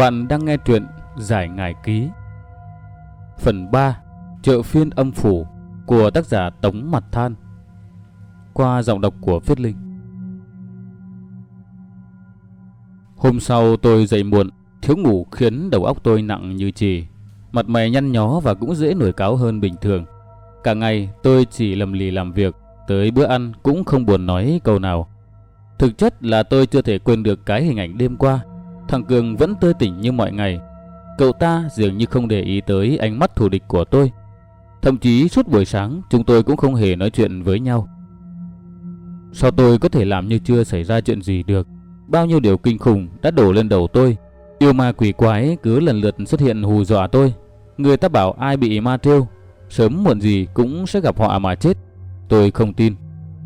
Bạn đang nghe truyện Giải ngài Ký. Phần 3 Chợ phiên âm phủ của tác giả Tống Mặt Than. Qua giọng đọc của Viết Linh. Hôm sau tôi dậy muộn, Thiếu ngủ khiến đầu óc tôi nặng như chì. Mặt mày nhăn nhó và cũng dễ nổi cáo hơn bình thường. Cả ngày tôi chỉ lầm lì làm việc, Tới bữa ăn cũng không buồn nói câu nào. Thực chất là tôi chưa thể quên được cái hình ảnh đêm qua. Thằng Cường vẫn tươi tỉnh như mọi ngày. Cậu ta dường như không để ý tới ánh mắt thù địch của tôi. Thậm chí suốt buổi sáng chúng tôi cũng không hề nói chuyện với nhau. Sao tôi có thể làm như chưa xảy ra chuyện gì được? Bao nhiêu điều kinh khủng đã đổ lên đầu tôi. Yêu ma quỷ quái cứ lần lượt xuất hiện hù dọa tôi. Người ta bảo ai bị ma trêu, sớm muộn gì cũng sẽ gặp họa mà chết. Tôi không tin.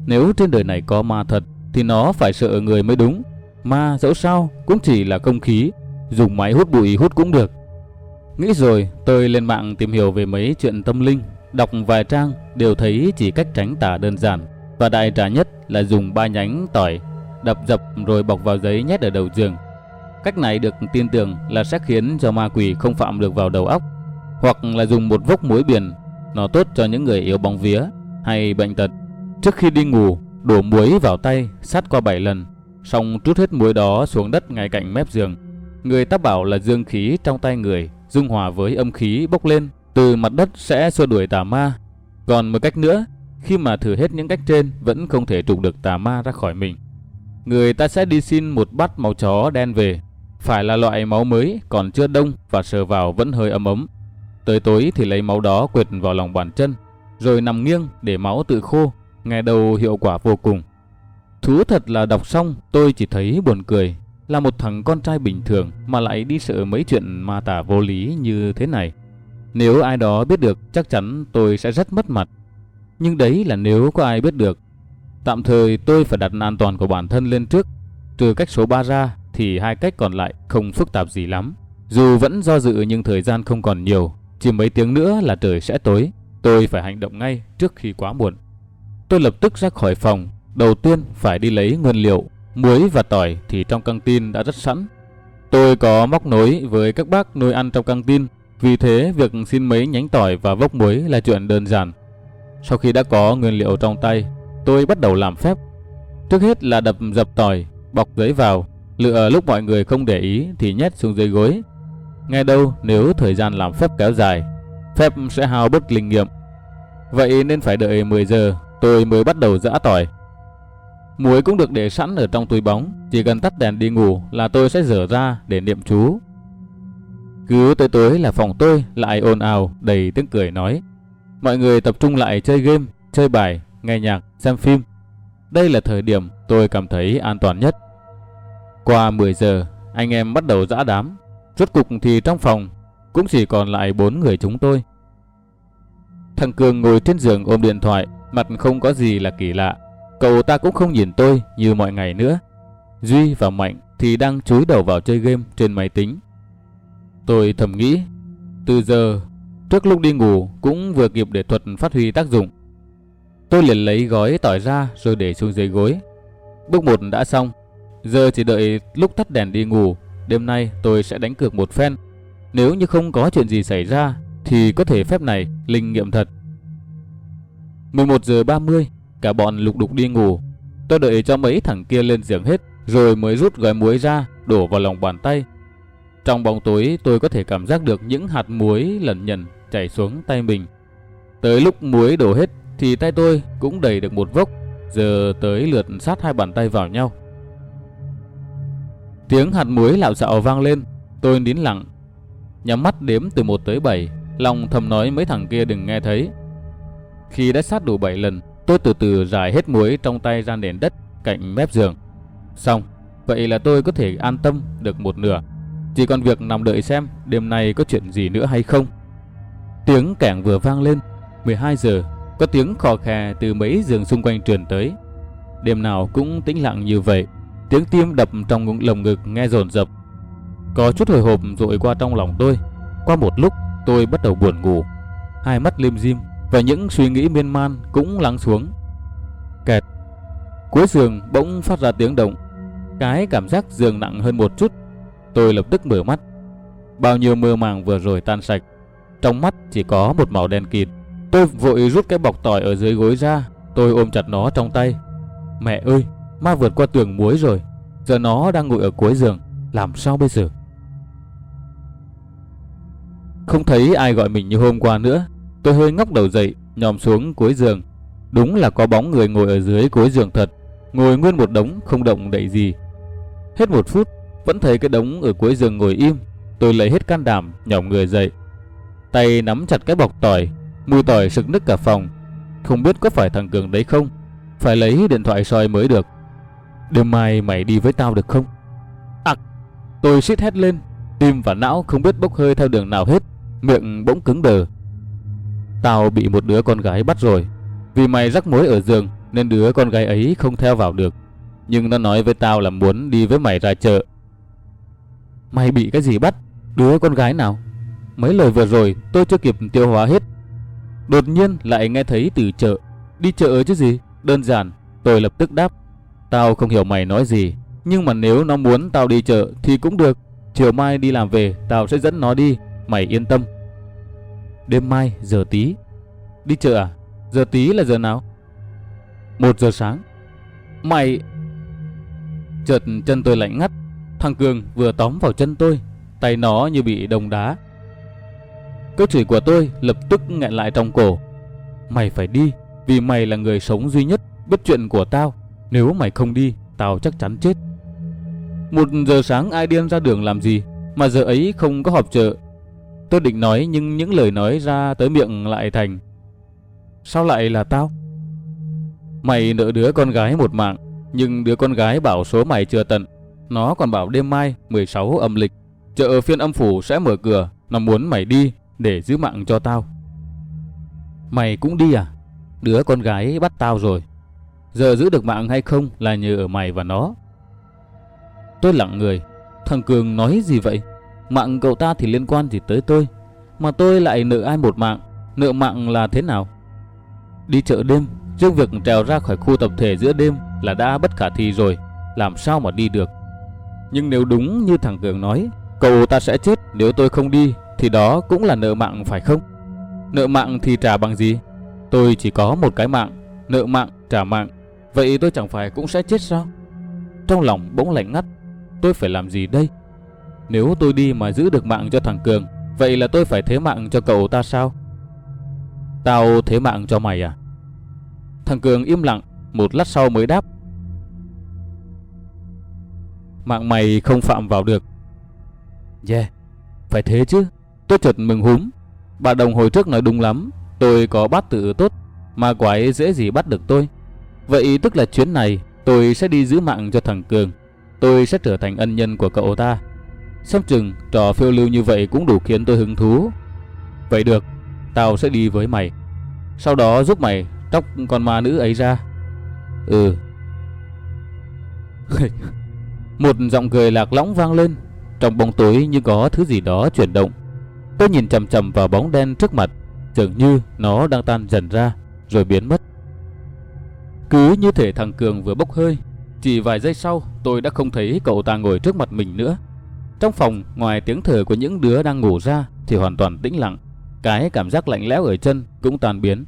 Nếu trên đời này có ma thật thì nó phải sợ người mới đúng. Ma dẫu sao cũng chỉ là không khí, dùng máy hút bụi hút cũng được. Nghĩ rồi, tôi lên mạng tìm hiểu về mấy chuyện tâm linh, đọc vài trang đều thấy chỉ cách tránh tà đơn giản và đại trà nhất là dùng ba nhánh tỏi đập dập rồi bọc vào giấy nhét ở đầu giường. Cách này được tin tưởng là sẽ khiến cho ma quỷ không phạm được vào đầu óc, hoặc là dùng một vốc muối biển, nó tốt cho những người yếu bóng vía hay bệnh tật. Trước khi đi ngủ, đổ muối vào tay sát qua 7 lần xong trút hết muối đó xuống đất ngay cạnh mép giường. Người ta bảo là dương khí trong tay người dung hòa với âm khí bốc lên từ mặt đất sẽ xua đuổi tà ma. Còn một cách nữa, khi mà thử hết những cách trên vẫn không thể trục được tà ma ra khỏi mình. Người ta sẽ đi xin một bát máu chó đen về, phải là loại máu mới còn chưa đông và sờ vào vẫn hơi ấm ấm. Tới tối thì lấy máu đó quệt vào lòng bàn chân, rồi nằm nghiêng để máu tự khô, ngày đầu hiệu quả vô cùng. Thú thật là đọc xong, tôi chỉ thấy buồn cười. Là một thằng con trai bình thường mà lại đi sợ mấy chuyện ma tả vô lý như thế này. Nếu ai đó biết được, chắc chắn tôi sẽ rất mất mặt. Nhưng đấy là nếu có ai biết được. Tạm thời tôi phải đặt an toàn của bản thân lên trước. Trừ cách số 3 ra, thì hai cách còn lại không phức tạp gì lắm. Dù vẫn do dự nhưng thời gian không còn nhiều. Chỉ mấy tiếng nữa là trời sẽ tối. Tôi phải hành động ngay trước khi quá muộn. Tôi lập tức ra khỏi phòng Đầu tiên phải đi lấy nguyên liệu, muối và tỏi thì trong căng tin đã rất sẵn. Tôi có móc nối với các bác nuôi ăn trong căng tin, vì thế việc xin mấy nhánh tỏi và vốc muối là chuyện đơn giản. Sau khi đã có nguyên liệu trong tay, tôi bắt đầu làm phép. Trước hết là đập dập tỏi, bọc giấy vào, lựa lúc mọi người không để ý thì nhét xuống dưới gối. Nghe đâu nếu thời gian làm phép kéo dài, phép sẽ hao bớt linh nghiệm. Vậy nên phải đợi 10 giờ tôi mới bắt đầu giã tỏi. Muối cũng được để sẵn ở trong túi bóng, chỉ cần tắt đèn đi ngủ là tôi sẽ dở ra để niệm chú. Cứ tới tối là phòng tôi lại ồn ào đầy tiếng cười nói. Mọi người tập trung lại chơi game, chơi bài, nghe nhạc, xem phim. Đây là thời điểm tôi cảm thấy an toàn nhất. Qua 10 giờ, anh em bắt đầu dã đám. Rốt cục thì trong phòng cũng chỉ còn lại bốn người chúng tôi. Thằng Cường ngồi trên giường ôm điện thoại, mặt không có gì là kỳ lạ. Cậu ta cũng không nhìn tôi như mọi ngày nữa. Duy và Mạnh thì đang chúi đầu vào chơi game trên máy tính. Tôi thầm nghĩ, từ giờ trước lúc đi ngủ cũng vừa kịp để thuật phát huy tác dụng. Tôi liền lấy gói tỏi ra rồi để xuống dưới gối. Bước một đã xong, giờ chỉ đợi lúc tắt đèn đi ngủ, đêm nay tôi sẽ đánh cược một phen. Nếu như không có chuyện gì xảy ra thì có thể phép này linh nghiệm thật. 11 giờ 30 Cả bọn lục đục đi ngủ. Tôi đợi cho mấy thằng kia lên giường hết, rồi mới rút gói muối ra, đổ vào lòng bàn tay. Trong bóng tối tôi có thể cảm giác được những hạt muối lẩn nhẩn chảy xuống tay mình. Tới lúc muối đổ hết thì tay tôi cũng đầy được một vốc, giờ tới lượt sát hai bàn tay vào nhau. Tiếng hạt muối lạo xạo vang lên, tôi nín lặng. Nhắm mắt đếm từ 1 tới 7, lòng thầm nói mấy thằng kia đừng nghe thấy. Khi đã sát đủ 7 lần, Tôi từ từ giải hết muối trong tay ra nền đất cạnh mép giường. Xong, vậy là tôi có thể an tâm được một nửa. Chỉ còn việc nằm đợi xem đêm nay có chuyện gì nữa hay không. Tiếng kẻng vừa vang lên, 12 giờ, có tiếng khò khè từ mấy giường xung quanh truyền tới. Đêm nào cũng tĩnh lặng như vậy, tiếng tim đập trong lồng ngực nghe rồn rập. Có chút hồi hộp dội qua trong lòng tôi. Qua một lúc, tôi bắt đầu buồn ngủ. Hai mắt lim dim và những suy nghĩ miên man cũng lắng xuống. Kẹt. Cuối giường bỗng phát ra tiếng động. Cái cảm giác giường nặng hơn một chút. Tôi lập tức mở mắt, bao nhiêu mơ màng vừa rồi tan sạch. Trong mắt chỉ có một màu đen kịt. Tôi vội rút cái bọc tỏi ở dưới gối ra, tôi ôm chặt nó trong tay. Mẹ ơi, ma vượt qua tường muối rồi. Giờ nó đang ngồi ở cuối giường, làm sao bây giờ? Không thấy ai gọi mình như hôm qua nữa. Tôi hơi ngóc đầu dậy, nhòm xuống cuối giường. Đúng là có bóng người ngồi ở dưới cuối giường thật, ngồi nguyên một đống không động đậy gì. Hết một phút, vẫn thấy cái đống ở cuối giường ngồi im. Tôi lấy hết can đảm, nhòm người dậy. Tay nắm chặt cái bọc tỏi, mùi tỏi sực nức cả phòng. Không biết có phải thằng Cường đấy không? Phải lấy điện thoại soi mới được. Đêm mai mày đi với tao được không? À, tôi xít hét lên, tim và não không biết bốc hơi theo đường nào hết, miệng bỗng cứng đờ. Tao bị một đứa con gái bắt rồi. Vì mày rắc mối ở giường, nên đứa con gái ấy không theo vào được. Nhưng nó nói với tao là muốn đi với mày ra chợ. Mày bị cái gì bắt? Đứa con gái nào? Mấy lời vừa rồi, tôi chưa kịp tiêu hóa hết. Đột nhiên lại nghe thấy từ chợ. Đi chợ chứ gì? Đơn giản. Tôi lập tức đáp. Tao không hiểu mày nói gì. Nhưng mà nếu nó muốn tao đi chợ thì cũng được. Chiều mai đi làm về, tao sẽ dẫn nó đi. Mày yên tâm. Đêm mai giờ tí. Đi chợ à? Giờ tí là giờ nào? Một giờ sáng. Mày... Chợt chân tôi lạnh ngắt. Thằng Cường vừa tóm vào chân tôi. Tay nó như bị đồng đá. Câu chửi của tôi lập tức nghẹn lại trong cổ. Mày phải đi, vì mày là người sống duy nhất biết chuyện của tao. Nếu mày không đi, tao chắc chắn chết. Một giờ sáng ai điên ra đường làm gì, mà giờ ấy không có họp chợ. Tôi định nói nhưng những lời nói ra tới miệng lại thành. Sao lại là tao? Mày nợ đứa con gái một mạng, nhưng đứa con gái bảo số mày chưa tận. Nó còn bảo đêm mai 16 âm lịch, chợ phiên âm phủ sẽ mở cửa, nó muốn mày đi để giữ mạng cho tao. Mày cũng đi à? Đứa con gái bắt tao rồi. Giờ giữ được mạng hay không là nhờ ở mày và nó. Tôi lặng người. Thằng Cường nói gì vậy? Mạng cậu ta thì liên quan gì tới tôi? Mà tôi lại nợ ai một mạng? Nợ mạng là thế nào? Đi chợ đêm, Trước việc trèo ra khỏi khu tập thể giữa đêm là đã bất khả thi rồi. Làm sao mà đi được? Nhưng nếu đúng như thằng Cường nói, cậu ta sẽ chết nếu tôi không đi thì đó cũng là nợ mạng phải không? Nợ mạng thì trả bằng gì? Tôi chỉ có một cái mạng, nợ mạng trả mạng, vậy tôi chẳng phải cũng sẽ chết sao? Trong lòng bỗng lạnh ngắt, tôi phải làm gì đây? Nếu tôi đi mà giữ được mạng cho thằng Cường, vậy là tôi phải thế mạng cho cậu ta sao? Tao thế mạng cho mày à? Thằng Cường im lặng, một lát sau mới đáp. Mạng mày không phạm vào được. Yeah, phải thế chứ. Tôi chợt mừng húm. Bà đồng hồi trước nói đúng lắm. Tôi có bắt tự tốt, mà quả ấy dễ gì bắt được tôi. Vậy tức là chuyến này tôi sẽ đi giữ mạng cho thằng Cường. Tôi sẽ trở thành ân nhân của cậu ta. Xem chừng trò phiêu lưu như vậy cũng đủ khiến tôi hứng thú. Vậy được, tao sẽ đi với mày. Sau đó giúp mày tróc con ma nữ ấy ra. Ừ. Một giọng cười lạc lõng vang lên, trong bóng tối như có thứ gì đó chuyển động. Tôi nhìn chầm chầm vào bóng đen trước mặt, dường như nó đang tan dần ra rồi biến mất. Cứ như thể thằng Cường vừa bốc hơi, chỉ vài giây sau tôi đã không thấy cậu ta ngồi trước mặt mình nữa. Trong phòng, ngoài tiếng thở của những đứa đang ngủ ra thì hoàn toàn tĩnh lặng. Cái cảm giác lạnh lẽo ở chân cũng tan biến.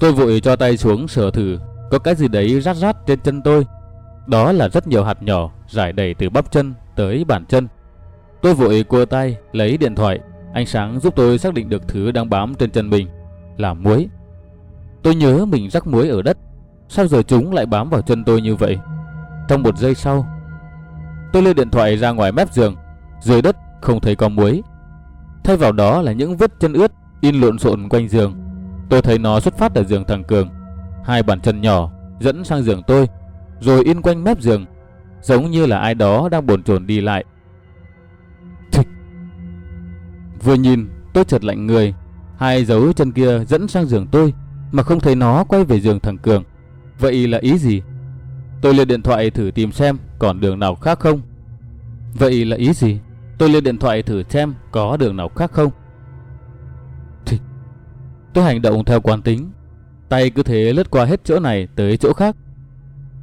Tôi vội cho tay xuống sờ thử, có cái gì đấy rát rát trên chân tôi. Đó là rất nhiều hạt nhỏ rải đầy từ bắp chân tới bàn chân. Tôi vội cua tay lấy điện thoại, ánh sáng giúp tôi xác định được thứ đang bám trên chân mình là muối. Tôi nhớ mình rắc muối ở đất, sao giờ chúng lại bám vào chân tôi như vậy? Trong một giây sau, tôi lấy điện thoại ra ngoài mép giường, dưới đất không thấy có muối. Thay vào đó là những vết chân ướt in lộn xộn quanh giường. Tôi thấy nó xuất phát ở giường thằng Cường. Hai bàn chân nhỏ dẫn sang giường tôi, rồi in quanh mép giường, giống như là ai đó đang bồn chồn đi lại. Thịch. Vừa nhìn, tôi chợt lạnh người. Hai dấu chân kia dẫn sang giường tôi, mà không thấy nó quay về giường thằng Cường. Vậy là ý gì? Tôi lên điện thoại thử tìm xem còn đường nào khác không. Vậy là ý gì? Tôi lên điện thoại thử xem có đường nào khác không. Thì tôi hành động theo quán tính. Tay cứ thế lướt qua hết chỗ này tới chỗ khác.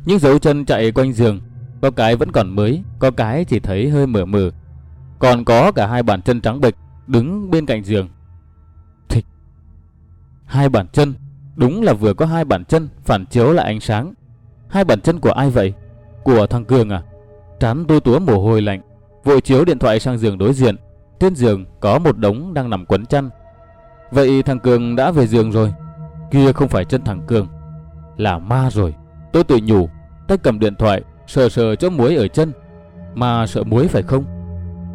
Những dấu chân chạy quanh giường, có cái vẫn còn mới, có cái chỉ thấy hơi mờ mờ. Còn có cả hai bàn chân trắng bệch đứng bên cạnh giường. Thịch. Hai bàn chân, đúng là vừa có hai bàn chân phản chiếu lại ánh sáng. Hai bàn chân của ai vậy? Của thằng Cường à? Trán tôi túa mồ hôi lạnh, vội chiếu điện thoại sang giường đối diện. Trên giường có một đống đang nằm quấn chăn. Vậy thằng Cường đã về giường rồi. Kia không phải chân thằng Cường, là ma rồi. Tôi tự nhủ, tay cầm điện thoại, sờ sờ chỗ muối ở chân. Mà sợ muối phải không?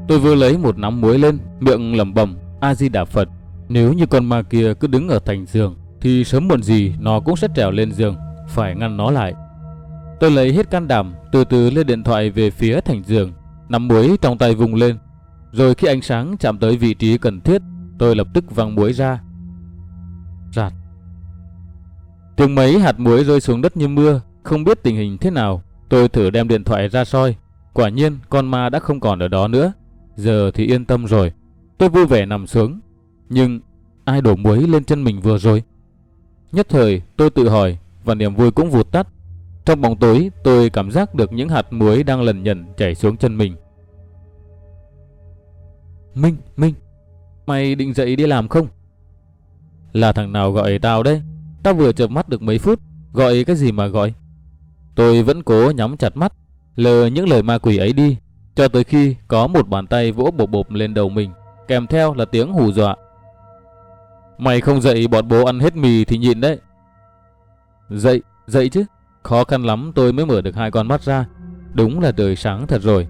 Tôi vừa lấy một nắm muối lên, miệng lẩm bẩm A Di Đà Phật. Nếu như con ma kia cứ đứng ở thành giường, thì sớm muộn gì nó cũng sẽ trèo lên giường, phải ngăn nó lại. Tôi lấy hết can đảm, từ từ lên điện thoại về phía thành giường, nắm muối trong tay vùng lên. Rồi khi ánh sáng chạm tới vị trí cần thiết, tôi lập tức văng muối ra. Rạt. Tiếng mấy hạt muối rơi xuống đất như mưa, không biết tình hình thế nào. Tôi thử đem điện thoại ra soi. Quả nhiên con ma đã không còn ở đó nữa. Giờ thì yên tâm rồi. Tôi vui vẻ nằm xuống. Nhưng ai đổ muối lên chân mình vừa rồi? Nhất thời tôi tự hỏi và niềm vui cũng vụt tắt. Trong bóng tối tôi cảm giác được những hạt muối đang lần nhẩn chảy xuống chân mình. Minh, Minh, mày định dậy đi làm không? Là thằng nào gọi tao đấy? Tao vừa chợp mắt được mấy phút, gọi cái gì mà gọi? Tôi vẫn cố nhắm chặt mắt, lờ những lời ma quỷ ấy đi, cho tới khi có một bàn tay vỗ bộp bộp lên đầu mình, kèm theo là tiếng hù dọa. Mày không dậy bọn bố ăn hết mì thì nhịn đấy. Dậy, dậy chứ. Khó khăn lắm tôi mới mở được hai con mắt ra. Đúng là trời sáng thật rồi.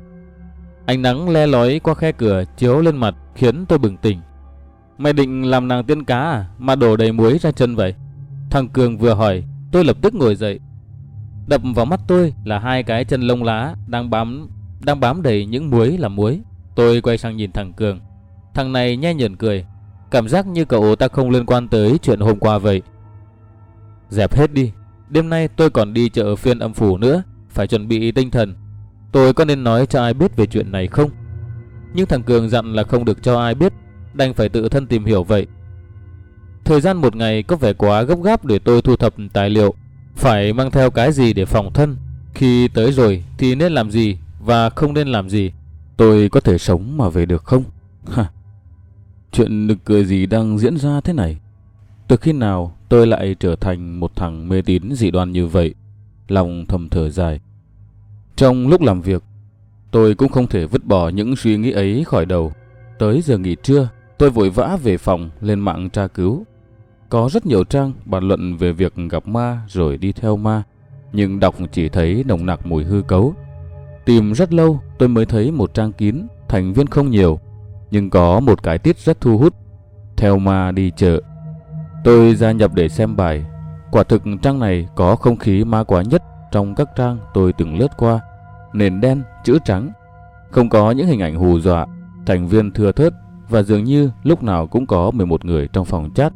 Ánh nắng le lói qua khe cửa chiếu lên mặt khiến tôi bừng tỉnh. Mày định làm nàng tiên cá à mà đổ đầy muối ra chân vậy? Thằng Cường vừa hỏi, tôi lập tức ngồi dậy. Đập vào mắt tôi là hai cái chân lông lá đang bám đang bám đầy những muối là muối. Tôi quay sang nhìn thằng Cường. Thằng này nhe nhởn cười, cảm giác như cậu ta không liên quan tới chuyện hôm qua vậy. Dẹp hết đi, đêm nay tôi còn đi chợ phiên âm phủ nữa, phải chuẩn bị tinh thần. Tôi có nên nói cho ai biết về chuyện này không? Nhưng thằng Cường dặn là không được cho ai biết, đành phải tự thân tìm hiểu vậy. Thời gian một ngày có vẻ quá gấp gáp để tôi thu thập tài liệu, phải mang theo cái gì để phòng thân. Khi tới rồi thì nên làm gì và không nên làm gì. Tôi có thể sống mà về được không? Ha. Chuyện nực cười gì đang diễn ra thế này? Từ khi nào tôi lại trở thành một thằng mê tín dị đoan như vậy? Lòng thầm thở dài. Trong lúc làm việc, tôi cũng không thể vứt bỏ những suy nghĩ ấy khỏi đầu. Tới giờ nghỉ trưa, tôi vội vã về phòng lên mạng tra cứu. Có rất nhiều trang bàn luận về việc gặp ma rồi đi theo ma, nhưng đọc chỉ thấy nồng nặc mùi hư cấu. Tìm rất lâu tôi mới thấy một trang kín, thành viên không nhiều, nhưng có một cái tiết rất thu hút. Theo ma đi chợ. Tôi gia nhập để xem bài. Quả thực trang này có không khí ma quá nhất trong các trang tôi từng lướt qua. Nền đen, chữ trắng. Không có những hình ảnh hù dọa, thành viên thưa thớt và dường như lúc nào cũng có 11 người trong phòng chat.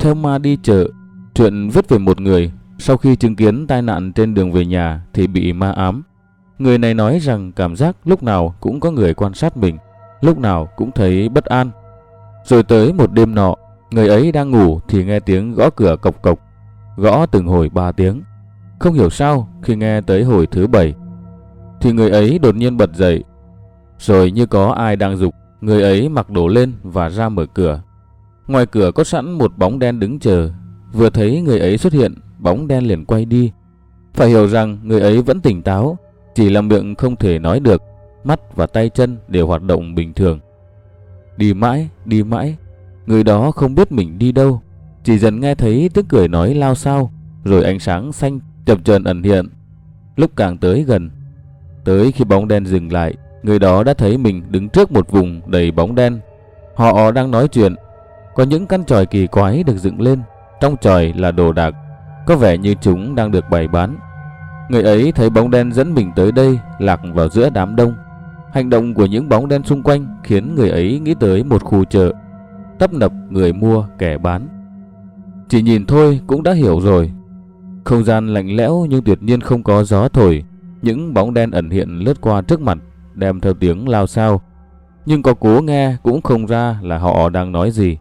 Theo ma đi chợ, chuyện viết về một người sau khi chứng kiến tai nạn trên đường về nhà thì bị ma ám. Người này nói rằng cảm giác lúc nào cũng có người quan sát mình, lúc nào cũng thấy bất an. Rồi tới một đêm nọ, người ấy đang ngủ thì nghe tiếng gõ cửa cộc cộc, gõ từng hồi ba tiếng. Không hiểu sao khi nghe tới hồi thứ bảy, thì người ấy đột nhiên bật dậy. Rồi như có ai đang dục, người ấy mặc đồ lên và ra mở cửa. Ngoài cửa có sẵn một bóng đen đứng chờ. Vừa thấy người ấy xuất hiện, bóng đen liền quay đi. Phải hiểu rằng người ấy vẫn tỉnh táo, chỉ là miệng không thể nói được, mắt và tay chân đều hoạt động bình thường. Đi mãi, đi mãi, người đó không biết mình đi đâu, chỉ dần nghe thấy tiếng cười nói lao sao, rồi ánh sáng xanh chập chờn ẩn hiện. Lúc càng tới gần, tới khi bóng đen dừng lại, người đó đã thấy mình đứng trước một vùng đầy bóng đen. Họ đang nói chuyện, có những căn tròi kỳ quái được dựng lên, trong tròi là đồ đạc, có vẻ như chúng đang được bày bán. Người ấy thấy bóng đen dẫn mình tới đây, lạc vào giữa đám đông. Hành động của những bóng đen xung quanh khiến người ấy nghĩ tới một khu chợ, tấp nập người mua kẻ bán. Chỉ nhìn thôi cũng đã hiểu rồi. Không gian lạnh lẽo nhưng tuyệt nhiên không có gió thổi, những bóng đen ẩn hiện lướt qua trước mặt, đem theo tiếng lao sao. Nhưng có cố nghe cũng không ra là họ đang nói gì.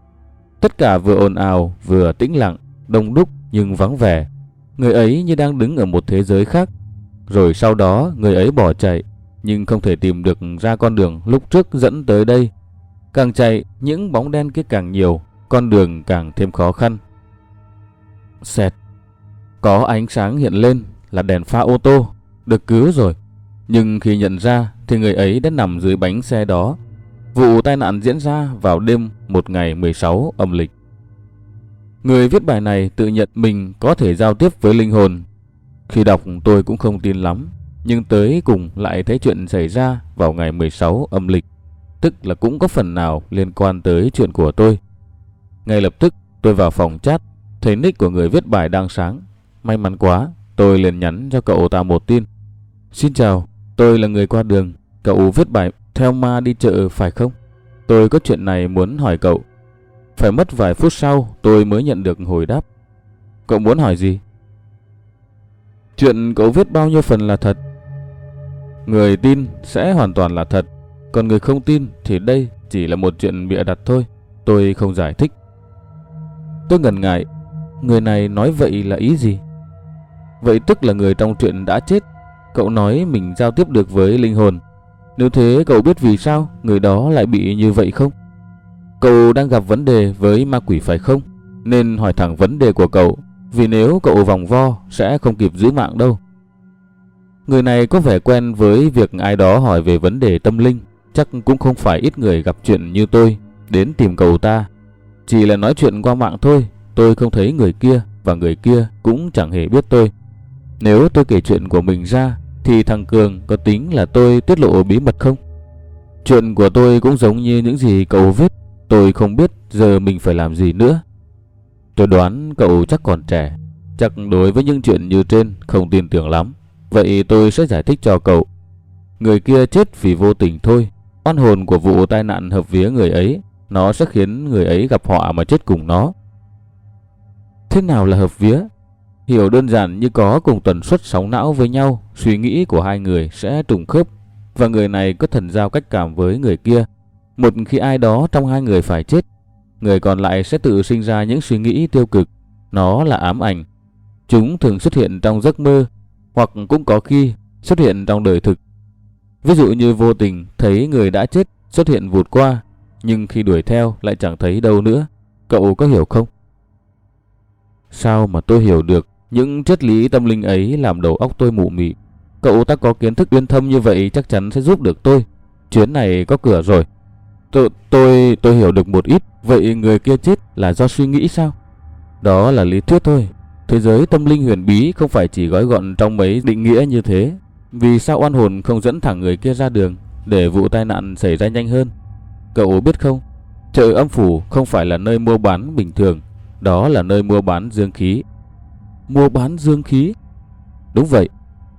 Tất cả vừa ồn ào vừa tĩnh lặng, đông đúc nhưng vắng vẻ. Người ấy như đang đứng ở một thế giới khác. Rồi sau đó người ấy bỏ chạy. nhưng không thể tìm được ra con đường lúc trước dẫn tới đây. Càng chạy, những bóng đen kia càng nhiều, con đường càng thêm khó khăn. Xẹt. Có ánh sáng hiện lên là đèn pha ô tô, được cứu rồi. Nhưng khi nhận ra thì người ấy đã nằm dưới bánh xe đó. Vụ tai nạn diễn ra vào đêm một ngày 16 âm lịch. Người viết bài này tự nhận mình có thể giao tiếp với linh hồn. Khi đọc tôi cũng không tin lắm, nhưng tới cùng lại thấy chuyện xảy ra vào ngày 16 âm lịch, tức là cũng có phần nào liên quan tới chuyện của tôi. Ngay lập tức tôi vào phòng chat, thấy nick của người viết bài đang sáng. May mắn quá, tôi liền nhắn cho cậu ta một tin. Xin chào, tôi là người qua đường, cậu viết bài theo ma đi chợ phải không? Tôi có chuyện này muốn hỏi cậu. Phải mất vài phút sau tôi mới nhận được hồi đáp. Cậu muốn hỏi gì? Chuyện cậu viết bao nhiêu phần là thật? Người tin sẽ hoàn toàn là thật, còn người không tin thì đây chỉ là một chuyện bịa đặt thôi. Tôi không giải thích. Tôi ngần ngại, người này nói vậy là ý gì? Vậy tức là người trong chuyện đã chết. Cậu nói mình giao tiếp được với linh hồn. Nếu thế cậu biết vì sao người đó lại bị như vậy không? Cậu đang gặp vấn đề với ma quỷ phải không? Nên hỏi thẳng vấn đề của cậu, vì nếu cậu vòng vo sẽ không kịp giữ mạng đâu. Người này có vẻ quen với việc ai đó hỏi về vấn đề tâm linh, chắc cũng không phải ít người gặp chuyện như tôi đến tìm cầu ta. Chỉ là nói chuyện qua mạng thôi, tôi không thấy người kia và người kia cũng chẳng hề biết tôi. Nếu tôi kể chuyện của mình ra thì thằng Cường có tính là tôi tiết lộ bí mật không? Chuyện của tôi cũng giống như những gì cậu viết Tôi không biết giờ mình phải làm gì nữa. Tôi đoán cậu chắc còn trẻ, chắc đối với những chuyện như trên không tin tưởng lắm. Vậy tôi sẽ giải thích cho cậu. Người kia chết vì vô tình thôi. Oan hồn của vụ tai nạn hợp vía người ấy, nó sẽ khiến người ấy gặp họa mà chết cùng nó. Thế nào là hợp vía? Hiểu đơn giản như có cùng tần suất sóng não với nhau, suy nghĩ của hai người sẽ trùng khớp và người này có thần giao cách cảm với người kia một khi ai đó trong hai người phải chết, người còn lại sẽ tự sinh ra những suy nghĩ tiêu cực. Nó là ám ảnh. Chúng thường xuất hiện trong giấc mơ hoặc cũng có khi xuất hiện trong đời thực. Ví dụ như vô tình thấy người đã chết xuất hiện vụt qua, nhưng khi đuổi theo lại chẳng thấy đâu nữa. Cậu có hiểu không? Sao mà tôi hiểu được những triết lý tâm linh ấy làm đầu óc tôi mụ mị. Cậu ta có kiến thức uyên thâm như vậy chắc chắn sẽ giúp được tôi. Chuyến này có cửa rồi. Tôi, tôi, tôi hiểu được một ít. Vậy người kia chết là do suy nghĩ sao? Đó là lý thuyết thôi. Thế giới tâm linh huyền bí không phải chỉ gói gọn trong mấy định nghĩa như thế. Vì sao oan hồn không dẫn thẳng người kia ra đường để vụ tai nạn xảy ra nhanh hơn? Cậu biết không? Chợ âm phủ không phải là nơi mua bán bình thường. Đó là nơi mua bán dương khí. Mua bán dương khí? Đúng vậy.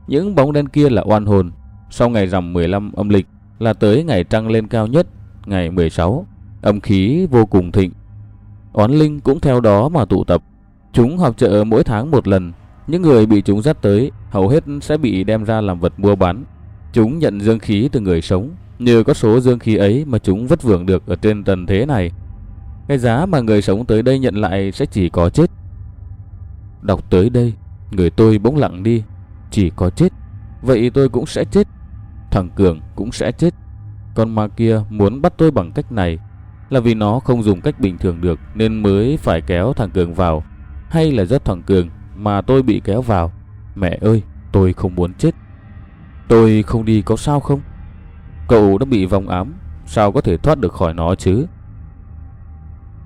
Những bóng đen kia là oan hồn. Sau ngày rằm 15 âm lịch là tới ngày trăng lên cao nhất ngày 16, âm khí vô cùng thịnh. Oán linh cũng theo đó mà tụ tập. Chúng họp chợ mỗi tháng một lần. Những người bị chúng dắt tới hầu hết sẽ bị đem ra làm vật mua bán. Chúng nhận dương khí từ người sống. Nhờ có số dương khí ấy mà chúng vất vưởng được ở trên tần thế này. Cái giá mà người sống tới đây nhận lại sẽ chỉ có chết. Đọc tới đây, người tôi bỗng lặng đi. Chỉ có chết. Vậy tôi cũng sẽ chết. Thằng Cường cũng sẽ chết. Con ma kia muốn bắt tôi bằng cách này là vì nó không dùng cách bình thường được nên mới phải kéo thằng Cường vào. Hay là rất thằng Cường mà tôi bị kéo vào. Mẹ ơi, tôi không muốn chết. Tôi không đi có sao không? Cậu đã bị vòng ám, sao có thể thoát được khỏi nó chứ?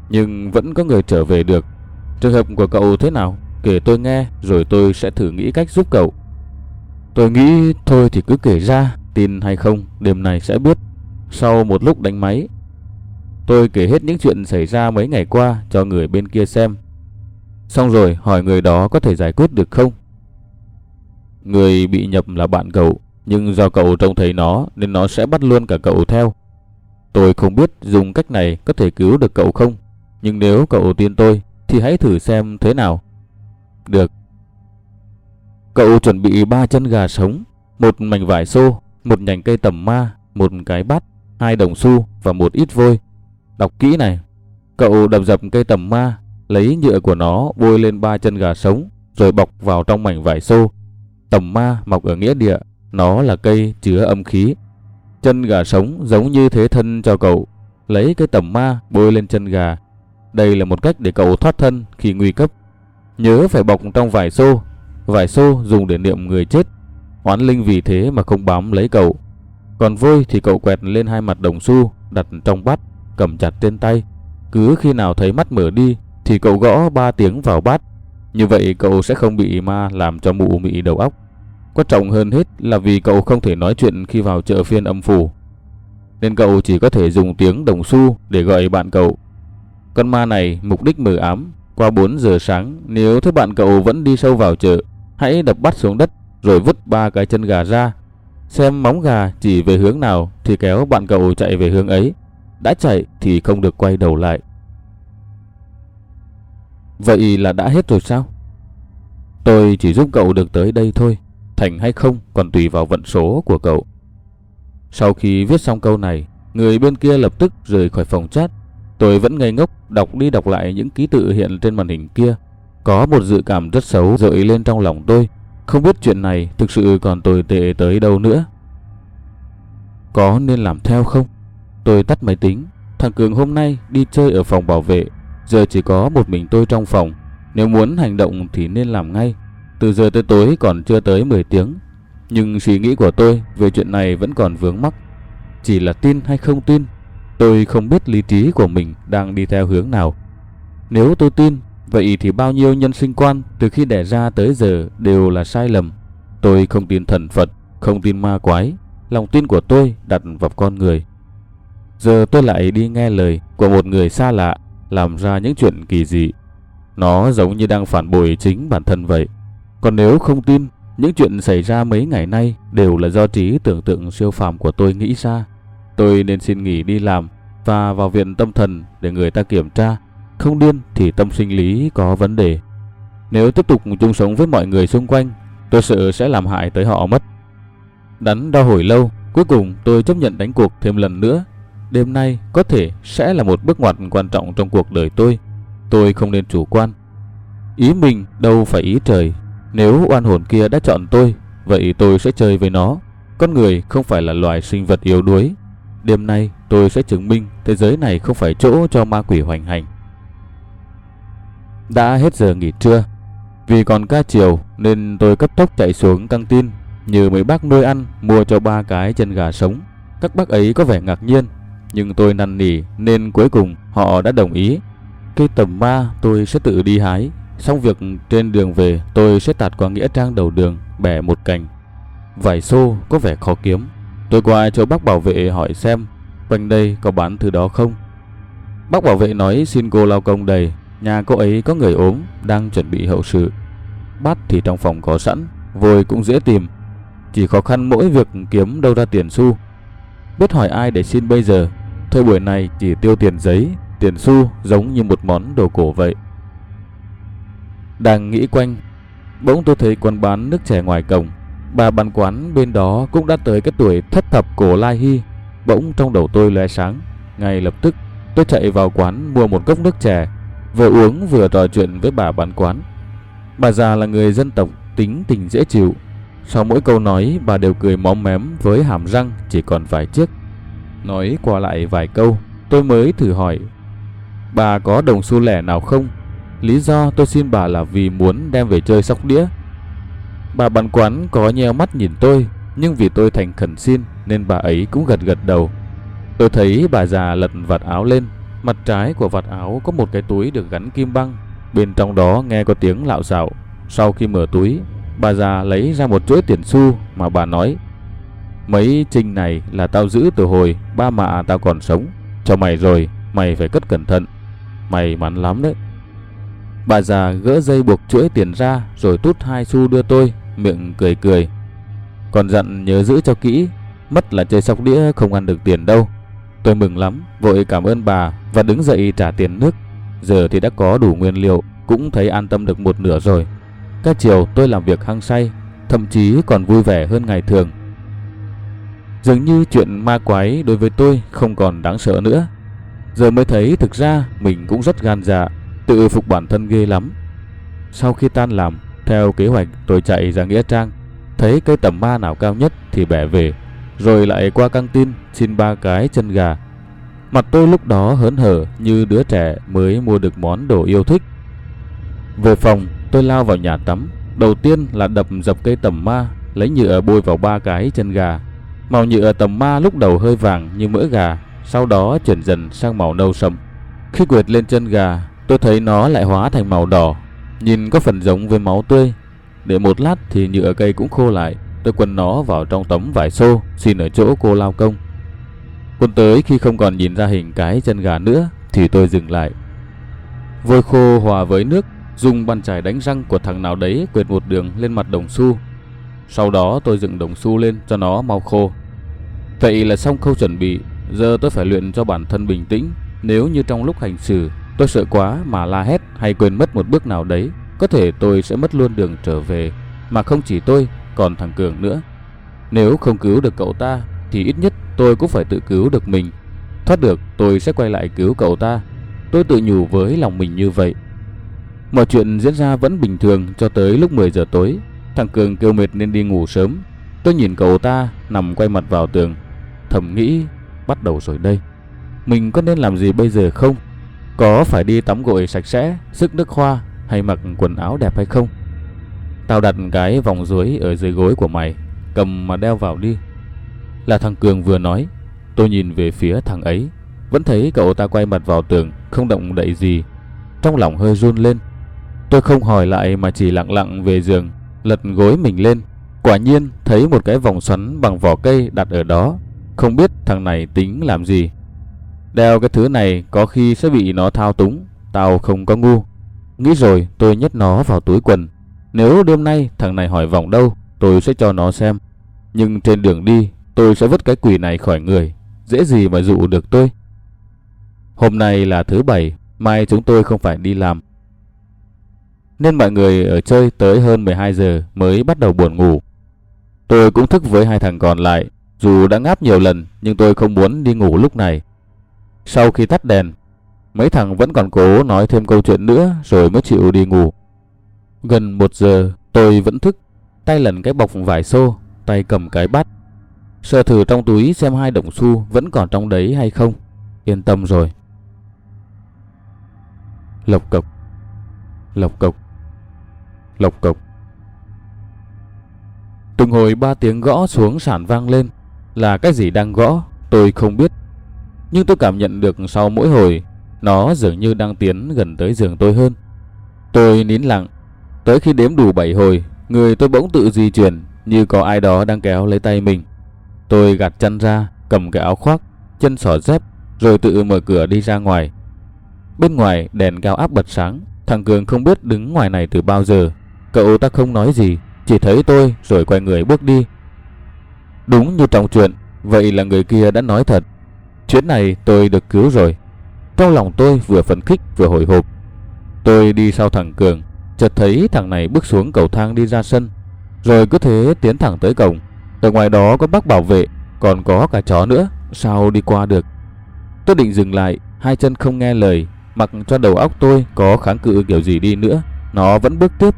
Nhưng vẫn có người trở về được. Trường hợp của cậu thế nào? Kể tôi nghe rồi tôi sẽ thử nghĩ cách giúp cậu. Tôi nghĩ thôi thì cứ kể ra, tin hay không, đêm này sẽ biết. Sau một lúc đánh máy, tôi kể hết những chuyện xảy ra mấy ngày qua cho người bên kia xem. Xong rồi hỏi người đó có thể giải quyết được không? Người bị nhập là bạn cậu, nhưng do cậu trông thấy nó nên nó sẽ bắt luôn cả cậu theo. Tôi không biết dùng cách này có thể cứu được cậu không, nhưng nếu cậu tin tôi thì hãy thử xem thế nào. Được. Cậu chuẩn bị ba chân gà sống, một mảnh vải xô, một nhành cây tầm ma, một cái bát hai đồng xu và một ít vôi. Đọc kỹ này. Cậu đập dập cây tầm ma, lấy nhựa của nó bôi lên ba chân gà sống, rồi bọc vào trong mảnh vải xô. Tầm ma mọc ở nghĩa địa, Nó là cây chứa âm khí. Chân gà sống giống như thế thân cho cậu. Lấy cái tầm ma bôi lên chân gà. Đây là một cách để cậu thoát thân khi nguy cấp. Nhớ phải bọc trong vải xô. Vải xô dùng để niệm người chết. Oán linh vì thế mà không bám lấy cậu. Còn vôi thì cậu quẹt lên hai mặt đồng xu đặt trong bát, cầm chặt trên tay. Cứ khi nào thấy mắt mở đi thì cậu gõ ba tiếng vào bát. Như vậy cậu sẽ không bị ma làm cho mụ mị đầu óc. Quan trọng hơn hết là vì cậu không thể nói chuyện khi vào chợ phiên âm phủ. Nên cậu chỉ có thể dùng tiếng đồng xu để gọi bạn cậu. Con ma này mục đích mờ ám. Qua 4 giờ sáng, nếu thấy bạn cậu vẫn đi sâu vào chợ, hãy đập bắt xuống đất rồi vứt ba cái chân gà ra. Xem móng gà chỉ về hướng nào thì kéo bạn cậu chạy về hướng ấy. Đã chạy thì không được quay đầu lại. Vậy là đã hết rồi sao? Tôi chỉ giúp cậu được tới đây thôi. Thành hay không còn tùy vào vận số của cậu. Sau khi viết xong câu này, người bên kia lập tức rời khỏi phòng chat. Tôi vẫn ngây ngốc đọc đi đọc lại những ký tự hiện trên màn hình kia. Có một dự cảm rất xấu dội lên trong lòng tôi. Không biết chuyện này thực sự còn tồi tệ tới đâu nữa. Có nên làm theo không? Tôi tắt máy tính. Thằng Cường hôm nay đi chơi ở phòng bảo vệ. Giờ chỉ có một mình tôi trong phòng. Nếu muốn hành động thì nên làm ngay. Từ giờ tới tối còn chưa tới 10 tiếng. Nhưng suy nghĩ của tôi về chuyện này vẫn còn vướng mắc. Chỉ là tin hay không tin, tôi không biết lý trí của mình đang đi theo hướng nào. Nếu tôi tin, vậy thì bao nhiêu nhân sinh quan từ khi đẻ ra tới giờ đều là sai lầm. Tôi không tin thần Phật, không tin ma quái. Lòng tin của tôi đặt vào con người. Giờ tôi lại đi nghe lời của một người xa lạ làm ra những chuyện kỳ dị. Nó giống như đang phản bội chính bản thân vậy. Còn nếu không tin, những chuyện xảy ra mấy ngày nay đều là do trí tưởng tượng siêu phàm của tôi nghĩ ra. Tôi nên xin nghỉ đi làm và vào viện tâm thần để người ta kiểm tra. Không điên thì tâm sinh lý có vấn đề. Nếu tiếp tục chung sống với mọi người xung quanh, tôi sợ sẽ làm hại tới họ mất. Đắn đo hồi lâu, cuối cùng tôi chấp nhận đánh cuộc thêm lần nữa. Đêm nay có thể sẽ là một bước ngoặt quan trọng trong cuộc đời tôi. Tôi không nên chủ quan. Ý mình đâu phải ý trời nếu oan hồn kia đã chọn tôi, vậy tôi sẽ chơi với nó. Con người không phải là loài sinh vật yếu đuối. Đêm nay tôi sẽ chứng minh thế giới này không phải chỗ cho ma quỷ hoành hành. Đã hết giờ nghỉ trưa. Vì còn ca chiều nên tôi cấp tốc chạy xuống căng tin như mấy bác nuôi ăn mua cho ba cái chân gà sống. Các bác ấy có vẻ ngạc nhiên, nhưng tôi năn nỉ nên cuối cùng họ đã đồng ý. Cây tầm ma tôi sẽ tự đi hái Xong việc trên đường về tôi sẽ tạt qua nghĩa trang đầu đường bẻ một cành. Vải xô có vẻ khó kiếm. Tôi qua chỗ bác bảo vệ hỏi xem quanh đây có bán thứ đó không. Bác bảo vệ nói xin cô lao công đầy. Nhà cô ấy có người ốm đang chuẩn bị hậu sự. Bát thì trong phòng có sẵn, vôi cũng dễ tìm. Chỉ khó khăn mỗi việc kiếm đâu ra tiền xu. Biết hỏi ai để xin bây giờ. Thôi buổi này chỉ tiêu tiền giấy, tiền xu giống như một món đồ cổ vậy. Đang nghĩ quanh, bỗng tôi thấy quán bán nước chè ngoài cổng. Bà bán quán bên đó cũng đã tới cái tuổi thất thập cổ lai hy. Bỗng trong đầu tôi lóe sáng. Ngay lập tức tôi chạy vào quán mua một cốc nước chè, vừa uống vừa trò chuyện với bà bán quán. Bà già là người dân tộc tính tình dễ chịu. Sau mỗi câu nói bà đều cười móm mém với hàm răng chỉ còn vài chiếc. Nói qua lại vài câu, tôi mới thử hỏi Bà có đồng xu lẻ nào không Lý do tôi xin bà là vì muốn đem về chơi sóc đĩa. Bà bán quán có nheo mắt nhìn tôi, nhưng vì tôi thành khẩn xin nên bà ấy cũng gật gật đầu. Tôi thấy bà già lật vạt áo lên, mặt trái của vạt áo có một cái túi được gắn kim băng, bên trong đó nghe có tiếng lạo xạo. Sau khi mở túi, bà già lấy ra một chuỗi tiền xu mà bà nói: "Mấy trinh này là tao giữ từ hồi ba mạ tao còn sống, cho mày rồi, mày phải cất cẩn thận. Mày mắn lắm đấy." Bà già gỡ dây buộc chuỗi tiền ra rồi tút hai xu đưa tôi, miệng cười cười. Còn dặn nhớ giữ cho kỹ, mất là chơi sóc đĩa không ăn được tiền đâu. Tôi mừng lắm, vội cảm ơn bà và đứng dậy trả tiền nước. Giờ thì đã có đủ nguyên liệu, cũng thấy an tâm được một nửa rồi. Các chiều tôi làm việc hăng say, thậm chí còn vui vẻ hơn ngày thường. Dường như chuyện ma quái đối với tôi không còn đáng sợ nữa. Giờ mới thấy thực ra mình cũng rất gan dạ Tự phục bản thân ghê lắm Sau khi tan làm Theo kế hoạch tôi chạy ra Nghĩa Trang thấy cây tầm ma nào cao nhất thì bẻ về, rồi lại qua căng tin xin ba cái chân gà. Mặt tôi lúc đó hớn hở như đứa trẻ mới mua được món đồ yêu thích. Về phòng, tôi lao vào nhà tắm. Đầu tiên là đập dập cây tầm ma, lấy nhựa bôi vào ba cái chân gà. Màu nhựa tầm ma lúc đầu hơi vàng như mỡ gà, sau đó chuyển dần sang màu nâu sậm. Khi quệt lên chân gà, tôi thấy nó lại hóa thành màu đỏ, nhìn có phần giống với máu tươi. Để một lát thì nhựa cây cũng khô lại, tôi quấn nó vào trong tấm vải xô, xin ở chỗ cô lao công. Quân tới khi không còn nhìn ra hình cái chân gà nữa thì tôi dừng lại. Vôi khô hòa với nước, dùng bàn chải đánh răng của thằng nào đấy quệt một đường lên mặt đồng xu. Sau đó tôi dựng đồng xu lên cho nó mau khô. Vậy là xong khâu chuẩn bị, giờ tôi phải luyện cho bản thân bình tĩnh. Nếu như trong lúc hành xử tôi sợ quá mà la hét hay quên mất một bước nào đấy, có thể tôi sẽ mất luôn đường trở về, mà không chỉ tôi, còn thằng Cường nữa. Nếu không cứu được cậu ta thì ít nhất tôi cũng phải tự cứu được mình. Thoát được tôi sẽ quay lại cứu cậu ta. Tôi tự nhủ với lòng mình như vậy. Mọi chuyện diễn ra vẫn bình thường cho tới lúc 10 giờ tối. Thằng Cường kêu mệt nên đi ngủ sớm. Tôi nhìn cậu ta nằm quay mặt vào tường. Thầm nghĩ bắt đầu rồi đây. Mình có nên làm gì bây giờ không? Có phải đi tắm gội sạch sẽ, sức nước hoa hay mặc quần áo đẹp hay không? Tao đặt cái vòng dưới ở dưới gối của mày, cầm mà đeo vào đi. Là thằng Cường vừa nói, tôi nhìn về phía thằng ấy, vẫn thấy cậu ta quay mặt vào tường, không động đậy gì. Trong lòng hơi run lên. Tôi không hỏi lại mà chỉ lặng lặng về giường, lật gối mình lên. Quả nhiên thấy một cái vòng xoắn bằng vỏ cây đặt ở đó. Không biết thằng này tính làm gì. Đeo cái thứ này có khi sẽ bị nó thao túng. Tao không có ngu. Nghĩ rồi tôi nhét nó vào túi quần. Nếu đêm nay thằng này hỏi vòng đâu, tôi sẽ cho nó xem. Nhưng trên đường đi Tôi sẽ vứt cái quỷ này khỏi người Dễ gì mà dụ được tôi Hôm nay là thứ bảy Mai chúng tôi không phải đi làm Nên mọi người ở chơi tới hơn 12 giờ Mới bắt đầu buồn ngủ Tôi cũng thức với hai thằng còn lại Dù đã ngáp nhiều lần Nhưng tôi không muốn đi ngủ lúc này sau khi tắt đèn, Mấy thằng vẫn còn cố nói thêm câu chuyện nữa Rồi mới chịu đi ngủ Gần một giờ, tôi vẫn thức, Tay lần cái bọc vải xô, Tay cầm cái bát sơ thử trong túi xem hai đồng xu vẫn còn trong đấy hay không. Yên tâm rồi. Lộc cộc. Lộc cộc. Lộc cộc. Từng hồi ba tiếng gõ xuống sàn vang lên. Là cái gì đang gõ, tôi không biết. Nhưng tôi cảm nhận được sau mỗi hồi nó dường như đang tiến gần tới giường tôi hơn. Tôi nín lặng. Tới khi đếm đủ 7 hồi, người tôi bỗng tự di chuyển như có ai đó đang kéo lấy tay mình. Tôi gạt chân ra, cầm cái áo khoác, chân sỏ dép, rồi tự mở cửa đi ra ngoài. Bên ngoài đèn cao áp bật sáng, thằng Cường không biết đứng ngoài này từ bao giờ. Cậu ta không nói gì, chỉ thấy tôi rồi quay người bước đi. Đúng như trong chuyện, vậy là người kia đã nói thật. Chuyến này tôi được cứu rồi. Trong lòng tôi vừa phấn khích vừa hồi hộp. Tôi đi sau thằng Cường, chợt thấy thằng này bước xuống cầu thang đi ra sân, rồi cứ thế tiến thẳng tới cổng. Ở ngoài đó có bác bảo vệ, còn có cả chó nữa, sao đi qua được? Tôi định dừng lại, hai chân không nghe lời, mặc cho đầu óc tôi có kháng cự kiểu gì đi nữa, nó vẫn bước tiếp.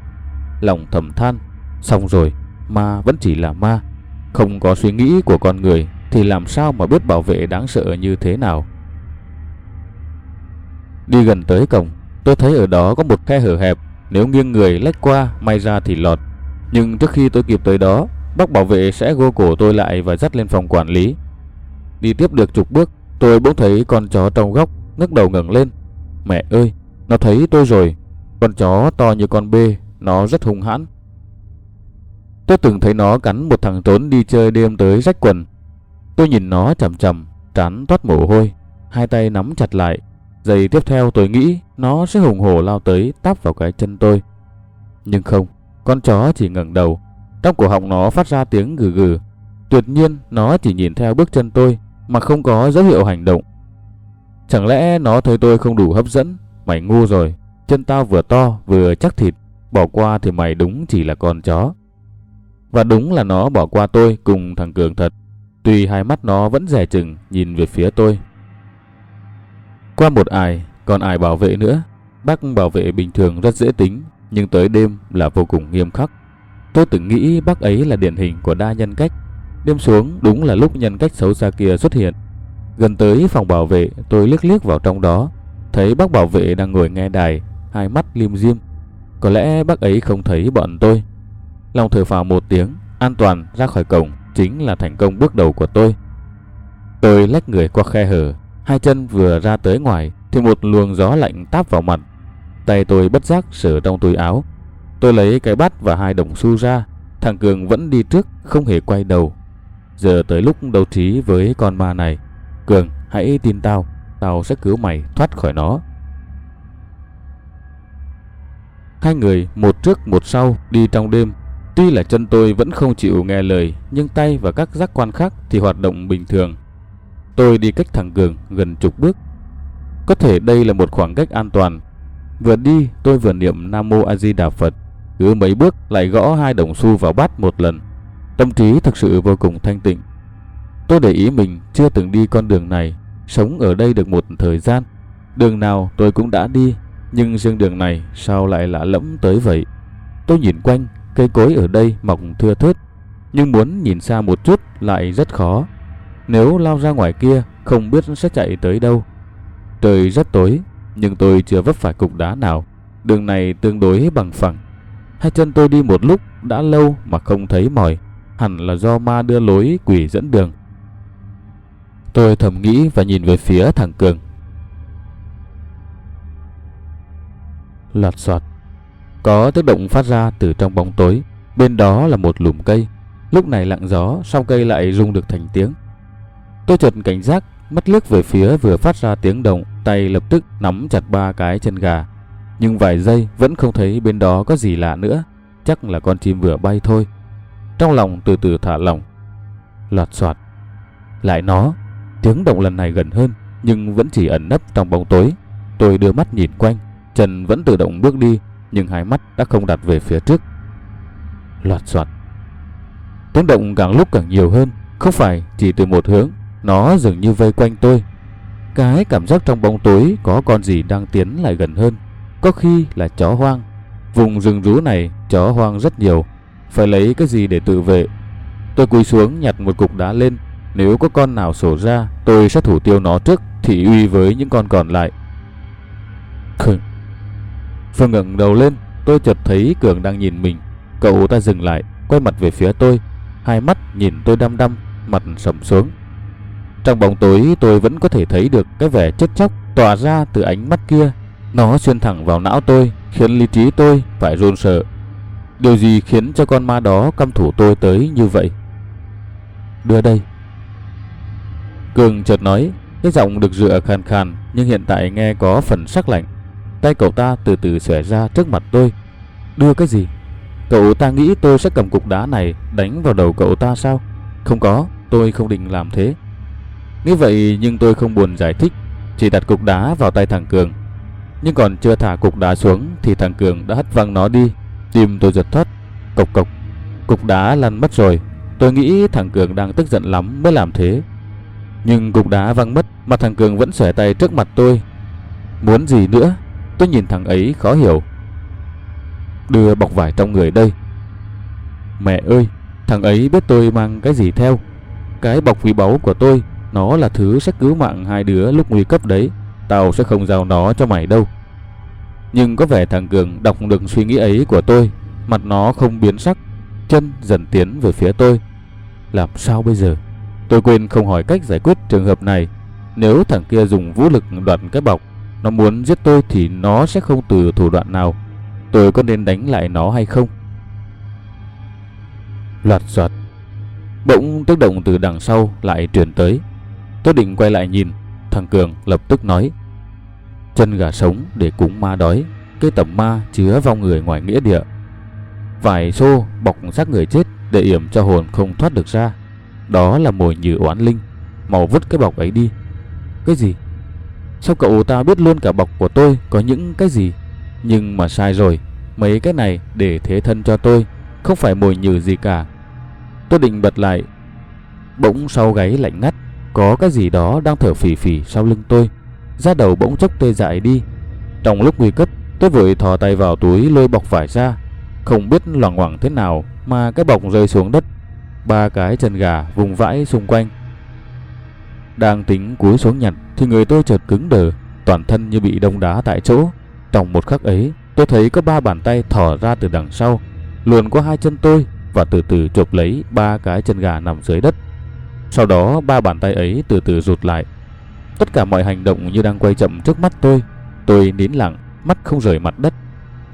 Lòng thầm than, xong rồi, ma vẫn chỉ là ma, không có suy nghĩ của con người thì làm sao mà biết bảo vệ đáng sợ như thế nào. Đi gần tới cổng, tôi thấy ở đó có một khe hở hẹp, nếu nghiêng người lách qua may ra thì lọt. Nhưng trước khi tôi kịp tới đó Bác bảo vệ sẽ gô cổ tôi lại và dắt lên phòng quản lý. Đi tiếp được chục bước, tôi bỗng thấy con chó trong góc ngước đầu ngẩng lên. Mẹ ơi, nó thấy tôi rồi. Con chó to như con bê, nó rất hung hãn. Tôi từng thấy nó cắn một thằng trốn đi chơi đêm tới rách quần. Tôi nhìn nó chầm chầm, trán toát mồ hôi, hai tay nắm chặt lại. Giây tiếp theo tôi nghĩ nó sẽ hùng hổ lao tới táp vào cái chân tôi. Nhưng không, con chó chỉ ngẩng đầu, trong cổ họng nó phát ra tiếng gừ gừ. Tuyệt nhiên nó chỉ nhìn theo bước chân tôi mà không có dấu hiệu hành động. Chẳng lẽ nó thấy tôi không đủ hấp dẫn? Mày ngu rồi. Chân tao vừa to vừa chắc thịt. Bỏ qua thì mày đúng chỉ là con chó. Và đúng là nó bỏ qua tôi cùng thằng Cường thật. Tuy hai mắt nó vẫn rẻ chừng nhìn về phía tôi. Qua một ai, còn ai bảo vệ nữa. Bác bảo vệ bình thường rất dễ tính, nhưng tới đêm là vô cùng nghiêm khắc. Tôi từng nghĩ bác ấy là điển hình của đa nhân cách. Đêm xuống đúng là lúc nhân cách xấu xa kia xuất hiện. Gần tới phòng bảo vệ, tôi liếc liếc vào trong đó, thấy bác bảo vệ đang ngồi nghe đài, hai mắt liêm diêm. Có lẽ bác ấy không thấy bọn tôi. Lòng thở phào một tiếng, an toàn ra khỏi cổng chính là thành công bước đầu của tôi. Tôi lách người qua khe hở, hai chân vừa ra tới ngoài thì một luồng gió lạnh táp vào mặt. Tay tôi bất giác sờ trong túi áo. Tôi lấy cái bát và hai đồng xu ra, thằng Cường vẫn đi trước, không hề quay đầu. Giờ tới lúc đấu trí với con ma này. Cường, hãy tin tao, tao sẽ cứu mày thoát khỏi nó. Hai người một trước một sau đi trong đêm. Tuy là chân tôi vẫn không chịu nghe lời, nhưng tay và các giác quan khác thì hoạt động bình thường. Tôi đi cách thẳng gường gần chục bước. Có thể đây là một khoảng cách an toàn. Vừa đi, tôi vừa niệm Nam Mô A Di Đà Phật. Cứ mấy bước lại gõ hai đồng xu vào bát một lần. Tâm trí thực sự vô cùng thanh tịnh. Tôi để ý mình chưa từng đi con đường này, sống ở đây được một thời gian. Đường nào tôi cũng đã đi, nhưng riêng đường này sao lại lạ lẫm tới vậy? Tôi nhìn quanh, cây cối ở đây mọc thưa thớt, nhưng muốn nhìn xa một chút lại rất khó. Nếu lao ra ngoài kia, không biết sẽ chạy tới đâu. Trời rất tối, nhưng tôi chưa vấp phải cục đá nào. Đường này tương đối bằng phẳng. Hai chân tôi đi một lúc đã lâu mà không thấy mỏi, hẳn là do ma đưa lối quỷ dẫn đường. Tôi thầm nghĩ và nhìn về phía thằng Cường. Lạt soạt. Có tiếng động phát ra từ trong bóng tối. Bên đó là một lùm cây. Lúc này lặng gió, sau cây lại rung được thành tiếng. Tôi chợt cảnh giác, mắt liếc về phía vừa phát ra tiếng động, tay lập tức nắm chặt ba cái chân gà. Nhưng vài giây vẫn không thấy bên đó có gì lạ nữa, chắc là con chim vừa bay thôi. Trong lòng từ từ thả lỏng. Lọt soạt. Lại nó, tiếng động lần này gần hơn, nhưng vẫn chỉ ẩn nấp trong bóng tối. Tôi đưa mắt nhìn quanh, chân vẫn tự động bước đi, nhưng hai mắt đã không đặt về phía trước. Lọt soạt. Tiếng động càng lúc càng nhiều hơn, không phải chỉ từ một hướng nó dường như vây quanh tôi. Cái cảm giác trong bóng tối có con gì đang tiến lại gần hơn. Có khi là chó hoang. Vùng rừng rú này chó hoang rất nhiều. Phải lấy cái gì để tự vệ. Tôi cúi xuống nhặt một cục đá lên. Nếu có con nào sổ ra, tôi sẽ thủ tiêu nó trước thị uy với những con còn lại. Khừng. Phương ngẩng đầu lên, tôi chợt thấy Cường đang nhìn mình. Cậu ta dừng lại, quay mặt về phía tôi. Hai mắt nhìn tôi đăm đăm, mặt sầm xuống. Trong bóng tối tôi vẫn có thể thấy được cái vẻ chất chóc tỏa ra từ ánh mắt kia. Nó xuyên thẳng vào não tôi, khiến lý trí tôi phải run sợ. Điều gì khiến cho con ma đó căm thủ tôi tới như vậy? Đưa đây. Cường chợt nói, cái giọng được dựa khàn khàn nhưng hiện tại nghe có phần sắc lạnh. Tay cậu ta từ từ xòe ra trước mặt tôi. Đưa cái gì? Cậu ta nghĩ tôi sẽ cầm cục đá này đánh vào đầu cậu ta sao? Không có, tôi không định làm thế. Nghĩ vậy nhưng tôi không buồn giải thích, chỉ đặt cục đá vào tay thằng Cường. Nhưng còn chưa thả cục đá xuống thì thằng Cường đã hất văng nó đi. Tim tôi giật thoát, cộc cộc. Cục đá lăn mất rồi. Tôi nghĩ thằng Cường đang tức giận lắm mới làm thế. Nhưng cục đá văng mất mà thằng Cường vẫn xòe tay trước mặt tôi. Muốn gì nữa? Tôi nhìn thằng ấy khó hiểu. Đưa bọc vải trong người đây. Mẹ ơi, thằng ấy biết tôi mang cái gì theo. Cái bọc quý báu của tôi nó là thứ sẽ cứu mạng hai đứa lúc nguy cấp đấy Tao sẽ không giao nó cho mày đâu Nhưng có vẻ thằng Cường đọc được suy nghĩ ấy của tôi Mặt nó không biến sắc Chân dần tiến về phía tôi Làm sao bây giờ Tôi quên không hỏi cách giải quyết trường hợp này Nếu thằng kia dùng vũ lực đoạt cái bọc nó muốn giết tôi thì nó sẽ không từ thủ đoạn nào. Tôi có nên đánh lại nó hay không? Loạt soạt. Bỗng tác động từ đằng sau lại truyền tới. Tôi định quay lại nhìn, Thằng Cường lập tức nói, Chân gà sống để cúng ma đói Cây tầm ma chứa vong người ngoài nghĩa địa. Vài xô bọc xác người chết Để yểm cho hồn không thoát được ra. Đó là mồi nhử oán linh. Màu vứt cái bọc ấy đi. Cái gì? Sao cậu ta biết luôn cả bọc của tôi Có những cái gì? Nhưng mà sai rồi, Mấy cái này để thế thân cho tôi, Không phải mồi nhử gì cả. Tôi định bật lại. Bỗng sau gáy lạnh ngắt, có cái gì đó đang thở phì phì sau lưng tôi. Da đầu bỗng chốc tê dại đi. Trong lúc nguy cấp, Tôi vội thò tay vào túi lôi bọc vải ra. Không biết loằng ngoằng thế nào mà cái bọc rơi xuống đất. Ba cái chân gà vùng vãi xung quanh. Đang tính cúi xuống nhặt thì người tôi chợt cứng đờ, toàn thân như bị đông đá tại chỗ. Trong một khắc ấy, tôi thấy có ba bàn tay thò ra từ đằng sau, luồn qua hai chân tôi và từ từ chộp lấy ba cái chân gà nằm dưới đất. Sau đó ba bàn tay ấy từ từ rụt lại. Tất cả mọi hành động như đang quay chậm trước mắt tôi. Tôi nín lặng, mắt không rời mặt đất.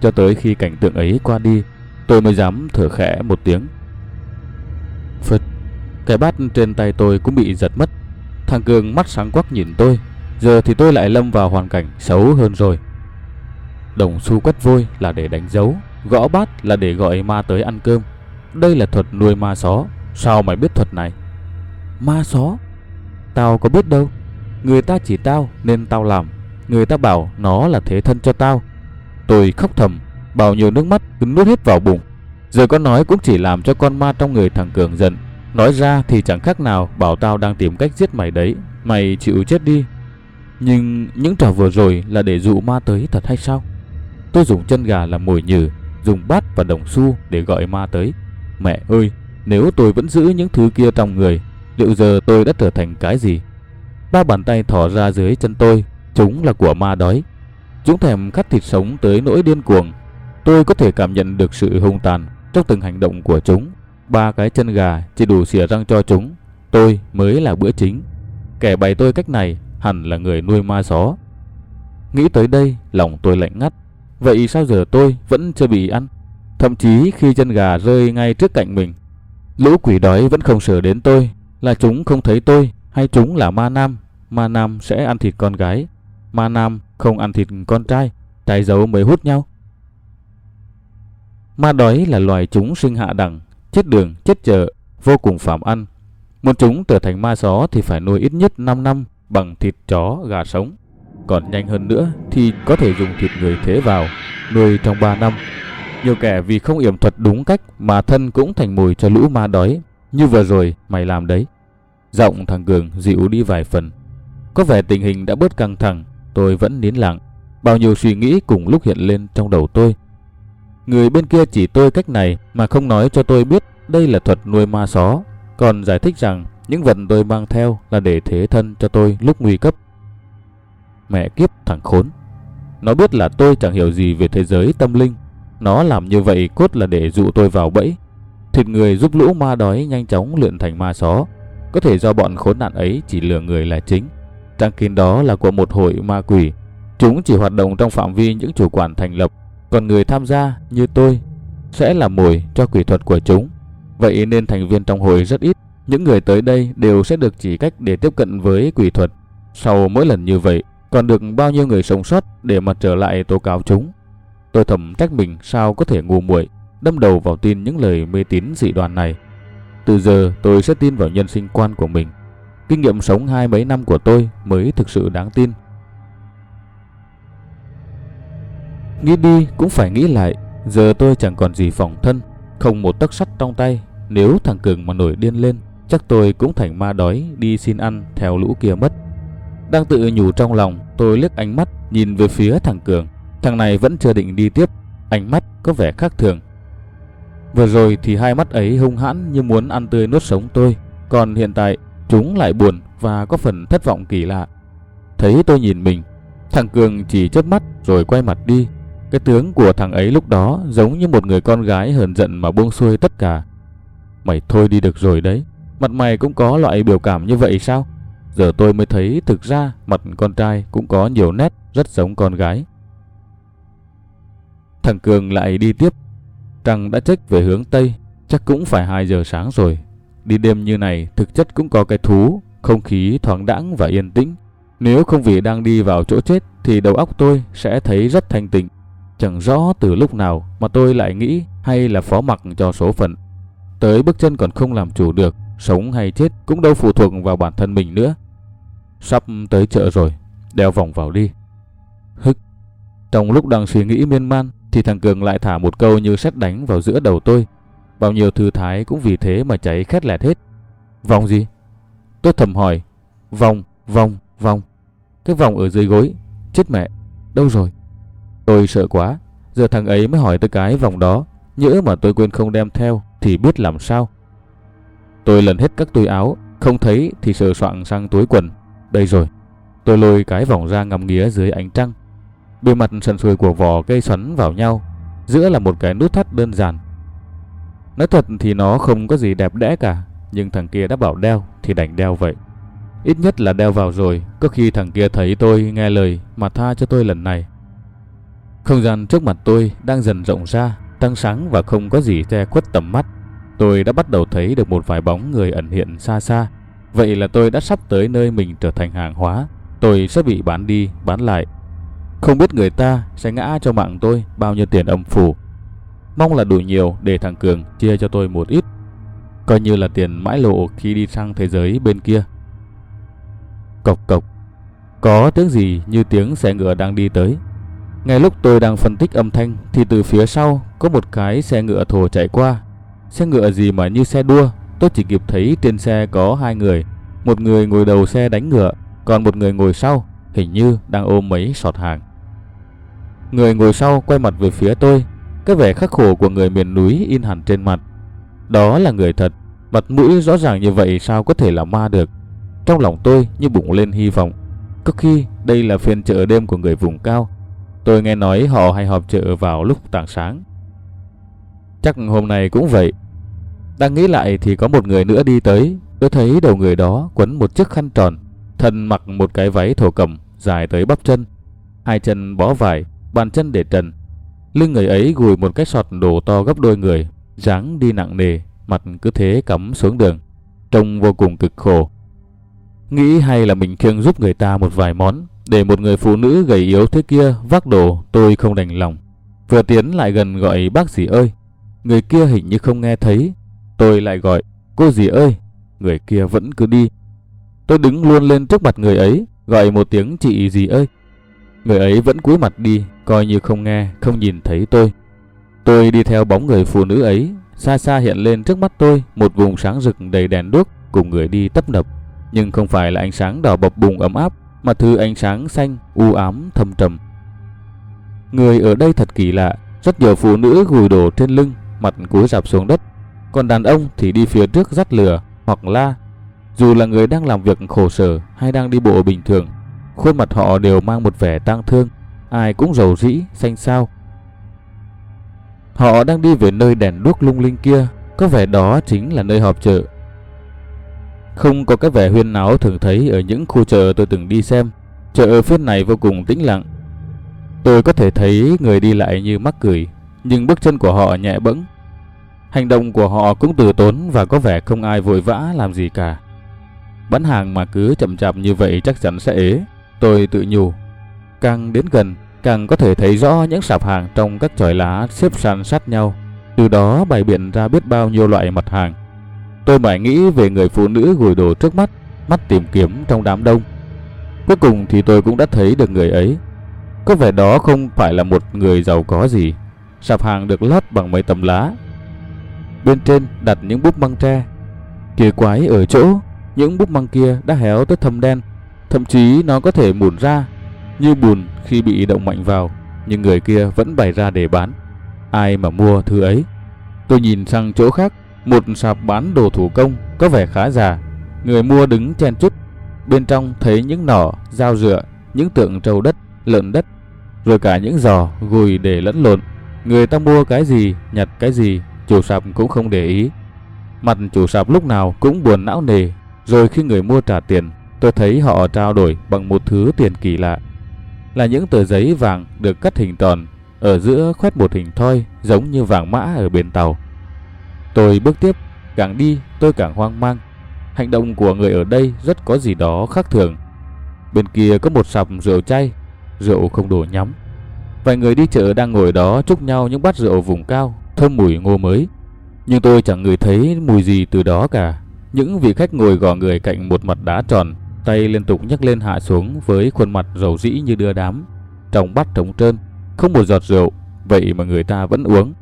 Cho tới khi cảnh tượng ấy qua đi, tôi mới dám thở khẽ một tiếng. Phật, cái bát trên tay tôi cũng bị giật mất. Thằng Cường mắt sáng quắc nhìn tôi. Giờ thì tôi lại lâm vào hoàn cảnh xấu hơn rồi. Đồng xu quất vôi là để đánh dấu, gõ bát là để gọi ma tới ăn cơm. Đây là thuật nuôi ma só, sao mày biết thuật này? Ma só? Tao có biết đâu. Người ta chỉ tao nên tao làm. Người ta bảo nó là thế thân cho tao. Tôi khóc thầm, bao nhiêu nước mắt cứ nuốt hết vào bụng. Giờ con nói cũng chỉ làm cho con ma trong người thằng Cường giận. Nói ra thì chẳng khác nào bảo tao đang tìm cách giết mày đấy. Mày chịu chết đi. Nhưng những trò vừa rồi là để dụ ma tới thật hay sao? Tôi dùng chân gà làm mồi nhử, dùng bát và đồng xu để gọi ma tới. Mẹ ơi, nếu tôi vẫn giữ những thứ kia trong người, liệu giờ tôi đã trở thành cái gì? Ba bàn tay thò ra dưới chân tôi, chúng là của ma đói. Chúng thèm khát thịt sống tới nỗi điên cuồng. Tôi có thể cảm nhận được sự hung tàn trong từng hành động của chúng. Ba cái chân gà chỉ đủ xỉa răng cho chúng. Tôi mới là bữa chính. Kẻ bày tôi cách này hẳn là người nuôi ma gió. Nghĩ tới đây, lòng tôi lạnh ngắt. Vậy sao giờ tôi vẫn chưa bị ăn? Thậm chí khi chân gà rơi ngay trước cạnh mình, lũ quỷ đói vẫn không sợ đến tôi. Là chúng không thấy tôi hay chúng là ma nam. Ma nam sẽ ăn thịt con gái. Ma nam không ăn thịt con trai. Trai dấu mới hút nhau. Ma đói là loài chúng sinh hạ đẳng, chết đường, chết chợ, vô cùng phạm ăn. Muốn chúng trở thành ma gió thì phải nuôi ít nhất 5 năm bằng thịt chó, gà sống. Còn nhanh hơn nữa thì có thể dùng thịt người thế vào, nuôi trong 3 năm. Nhiều kẻ vì không yểm thuật đúng cách mà thân cũng thành mùi cho lũ ma đói. Như vừa rồi mày làm đấy. Giọng thằng Cường dịu đi vài phần. Có vẻ tình hình đã bớt căng thẳng, tôi vẫn nín lặng. Bao nhiêu suy nghĩ cùng lúc hiện lên trong đầu tôi. Người bên kia chỉ tôi cách này mà không nói cho tôi biết đây là thuật nuôi ma só, còn giải thích rằng những vật tôi mang theo là để thế thân cho tôi lúc nguy cấp. Mẹ kiếp thằng khốn. Nó biết là tôi chẳng hiểu gì về thế giới tâm linh. Nó làm như vậy cốt là để dụ tôi vào bẫy. Thịt người giúp lũ ma đói nhanh chóng luyện thành ma só. Có thể do bọn khốn nạn ấy chỉ lừa người là chính. Trang kín đó là của một hội ma quỷ. Chúng chỉ hoạt động trong phạm vi những chủ quản thành lập. Còn người tham gia như tôi sẽ là mồi cho quỷ thuật của chúng. Vậy nên thành viên trong hội rất ít. Những người tới đây đều sẽ được chỉ cách để tiếp cận với quỷ thuật. Sau mỗi lần như vậy, còn được bao nhiêu người sống sót để mà trở lại tố cáo chúng. Tôi thầm trách mình sao có thể ngu muội đâm đầu vào tin những lời mê tín dị đoan này. Từ giờ tôi sẽ tin vào nhân sinh quan của mình. Kinh nghiệm sống hai mấy năm của tôi mới thực sự đáng tin. Nghĩ đi cũng phải nghĩ lại, giờ tôi chẳng còn gì phòng thân, không một tấc sắt trong tay. Nếu thằng Cường mà nổi điên lên, chắc tôi cũng thành ma đói đi xin ăn theo lũ kia mất. Đang tự nhủ trong lòng, tôi liếc ánh mắt nhìn về phía thằng Cường. Thằng này vẫn chưa định đi tiếp, ánh mắt có vẻ khác thường. Vừa rồi thì hai mắt ấy hung hãn như muốn ăn tươi nuốt sống tôi, còn hiện tại chúng lại buồn và có phần thất vọng kỳ lạ. Thấy tôi nhìn mình, thằng Cường chỉ chớp mắt rồi quay mặt đi. Cái tướng của thằng ấy lúc đó giống như một người con gái hờn giận mà buông xuôi tất cả. Mày thôi đi được rồi đấy, mặt mày cũng có loại biểu cảm như vậy sao? Giờ tôi mới thấy thực ra mặt con trai cũng có nhiều nét rất giống con gái. Thằng Cường lại đi tiếp. Trăng đã trách về hướng Tây, chắc cũng phải 2 giờ sáng rồi. Đi đêm như này thực chất cũng có cái thú, không khí thoáng đãng và yên tĩnh. Nếu không vì đang đi vào chỗ chết thì đầu óc tôi sẽ thấy rất thanh tịnh. Chẳng rõ từ lúc nào mà tôi lại nghĩ hay là phó mặc cho số phận. Tới bước chân còn không làm chủ được, sống hay chết cũng đâu phụ thuộc vào bản thân mình nữa. Sắp tới chợ rồi, đeo vòng vào đi. Hức. Trong lúc đang suy nghĩ miên man thì thằng Cường lại thả một câu như sét đánh vào giữa đầu tôi. Bao nhiêu thư thái cũng vì thế mà cháy khét lẹt hết. Vòng gì? Tôi thầm hỏi. Vòng, vòng, vòng. Cái vòng ở dưới gối. Chết mẹ, đâu rồi? Tôi sợ quá. Giờ thằng ấy mới hỏi tới cái vòng đó. Nhỡ mà tôi quên không đem theo thì biết làm sao. Tôi lần hết các túi áo, không thấy thì sờ soạn sang túi quần. Đây rồi. Tôi lôi cái vòng ra ngắm nghía dưới ánh trăng. Bề mặt sần sùi của vỏ cây xoắn vào nhau, giữa là một cái nút thắt đơn giản. Nói thật thì nó không có gì đẹp đẽ cả, nhưng thằng kia đã bảo đeo thì đành đeo vậy. Ít nhất là đeo vào rồi, có khi thằng kia thấy tôi nghe lời mà tha cho tôi lần này. Không gian trước mặt tôi đang dần rộng ra, tăng sáng và không có gì che khuất tầm mắt. Tôi đã bắt đầu thấy được một vài bóng người ẩn hiện xa xa. Vậy là tôi đã sắp tới nơi mình trở thành hàng hóa. Tôi sẽ bị bán đi, bán lại. Không biết người ta sẽ ngã cho mạng tôi bao nhiêu tiền âm phủ. Mong là đủ nhiều để thằng Cường chia cho tôi một ít. Coi như là tiền mãi lộ khi đi sang thế giới bên kia. Cộc cộc. Có tiếng gì như tiếng xe ngựa đang đi tới. Ngay lúc tôi đang phân tích âm thanh thì từ phía sau có một cái xe ngựa thồ chạy qua. Xe ngựa gì mà như xe đua, tôi chỉ kịp thấy trên xe có hai người. Một người ngồi đầu xe đánh ngựa, còn một người ngồi sau, hình như đang ôm mấy sọt hàng. Người ngồi sau quay mặt về phía tôi, cái vẻ khắc khổ của người miền núi in hẳn trên mặt. Đó là người thật, mặt mũi rõ ràng như vậy sao có thể là ma được. Trong lòng tôi như bụng lên hy vọng. Có khi đây là phiên chợ đêm của người vùng cao. Tôi nghe nói họ hay họp chợ vào lúc tảng sáng. Chắc hôm nay cũng vậy. Đang nghĩ lại thì có một người nữa đi tới. Tôi thấy đầu người đó quấn một chiếc khăn tròn. Thân mặc một cái váy thổ cẩm dài tới bắp chân. Hai chân bó vải, bàn chân để trần. Lưng người ấy gùi một cái sọt đồ to gấp đôi người. dáng đi nặng nề, mặt cứ thế cắm xuống đường. Trông vô cùng cực khổ. Nghĩ hay là mình khiêng giúp người ta một vài món để một người phụ nữ gầy yếu thế kia vác đồ, tôi không đành lòng. Vừa tiến lại gần gọi, bác dì ơi. Người kia hình như không nghe thấy. Tôi lại gọi, cô dì ơi. Người kia vẫn cứ đi. Tôi đứng luôn lên trước mặt người ấy, gọi một tiếng, chị dì ơi. Người ấy vẫn cúi mặt đi, coi như không nghe, không nhìn thấy tôi. Tôi đi theo bóng người phụ nữ ấy, xa xa hiện lên trước mắt tôi một vùng sáng rực đầy đèn đuốc cùng người đi tấp nập nhưng không phải là ánh sáng đỏ bập bùng ấm áp, mà thứ ánh sáng xanh, u ám, thâm trầm. Người ở đây thật kỳ lạ, rất nhiều phụ nữ gùi đổ trên lưng, mặt cúi rạp xuống đất, còn đàn ông thì đi phía trước dắt lửa hoặc la. Dù là người đang làm việc khổ sở hay đang đi bộ bình thường, khuôn mặt họ đều mang một vẻ tang thương, ai cũng rầu rĩ, xanh xao. Họ đang đi về nơi đèn đuốc lung linh kia, có vẻ đó chính là nơi họp chợ không có cái vẻ huyên náo thường thấy ở những khu chợ tôi từng đi xem. Chợ phiên này vô cùng tĩnh lặng. Tôi có thể thấy người đi lại như mắc cười, nhưng bước chân của họ nhẹ bẫng. Hành động của họ cũng từ tốn và có vẻ không ai vội vã làm gì cả. Bán hàng mà cứ chậm chạp như vậy chắc chắn sẽ ế. Tôi tự nhủ. Càng đến gần, càng có thể thấy rõ những sạp hàng trong các chòi lá xếp san sát nhau. Từ đó bày biện ra biết bao nhiêu loại mặt hàng. Tôi mãi nghĩ về người phụ nữ gùi đồ trước mắt, mắt tìm kiếm trong đám đông. Cuối cùng thì tôi cũng đã thấy được người ấy. Có vẻ đó không phải là một người giàu có gì. Sạp hàng được lót bằng mấy tấm lá. Bên trên đặt những búp măng tre. Kỳ quái ở chỗ, những búp măng kia đã héo tới thâm đen. Thậm chí nó có thể mùn ra, như bùn khi bị động mạnh vào. Nhưng người kia vẫn bày ra để bán. Ai mà mua thứ ấy? Tôi nhìn sang chỗ khác một sạp bán đồ thủ công có vẻ khá già. Người mua đứng chen chúc. Bên trong thấy những nỏ, dao dựa, những tượng trâu đất, lợn đất, rồi cả những giò gùi để lẫn lộn. Người ta mua cái gì, nhặt cái gì, chủ sạp cũng không để ý. Mặt chủ sạp lúc nào cũng buồn não nề, rồi khi người mua trả tiền, tôi thấy họ trao đổi bằng một thứ tiền kỳ lạ. Là những tờ giấy vàng được cắt hình tròn, ở giữa khoét một hình thoi giống như vàng mã ở bên tàu. Tôi bước tiếp, càng đi tôi càng hoang mang. Hành động của người ở đây rất có gì đó khác thường. Bên kia có một sạp rượu chay, rượu không đổ nhắm. Vài người đi chợ đang ngồi đó chúc nhau những bát rượu vùng cao, thơm mùi ngô mới. Nhưng tôi chẳng ngửi thấy mùi gì từ đó cả. Những vị khách ngồi gò người cạnh một mặt đá tròn, tay liên tục nhấc lên hạ xuống với khuôn mặt rầu rĩ như đưa đám. Trong bát trống trơn, không một giọt rượu, vậy mà người ta vẫn uống.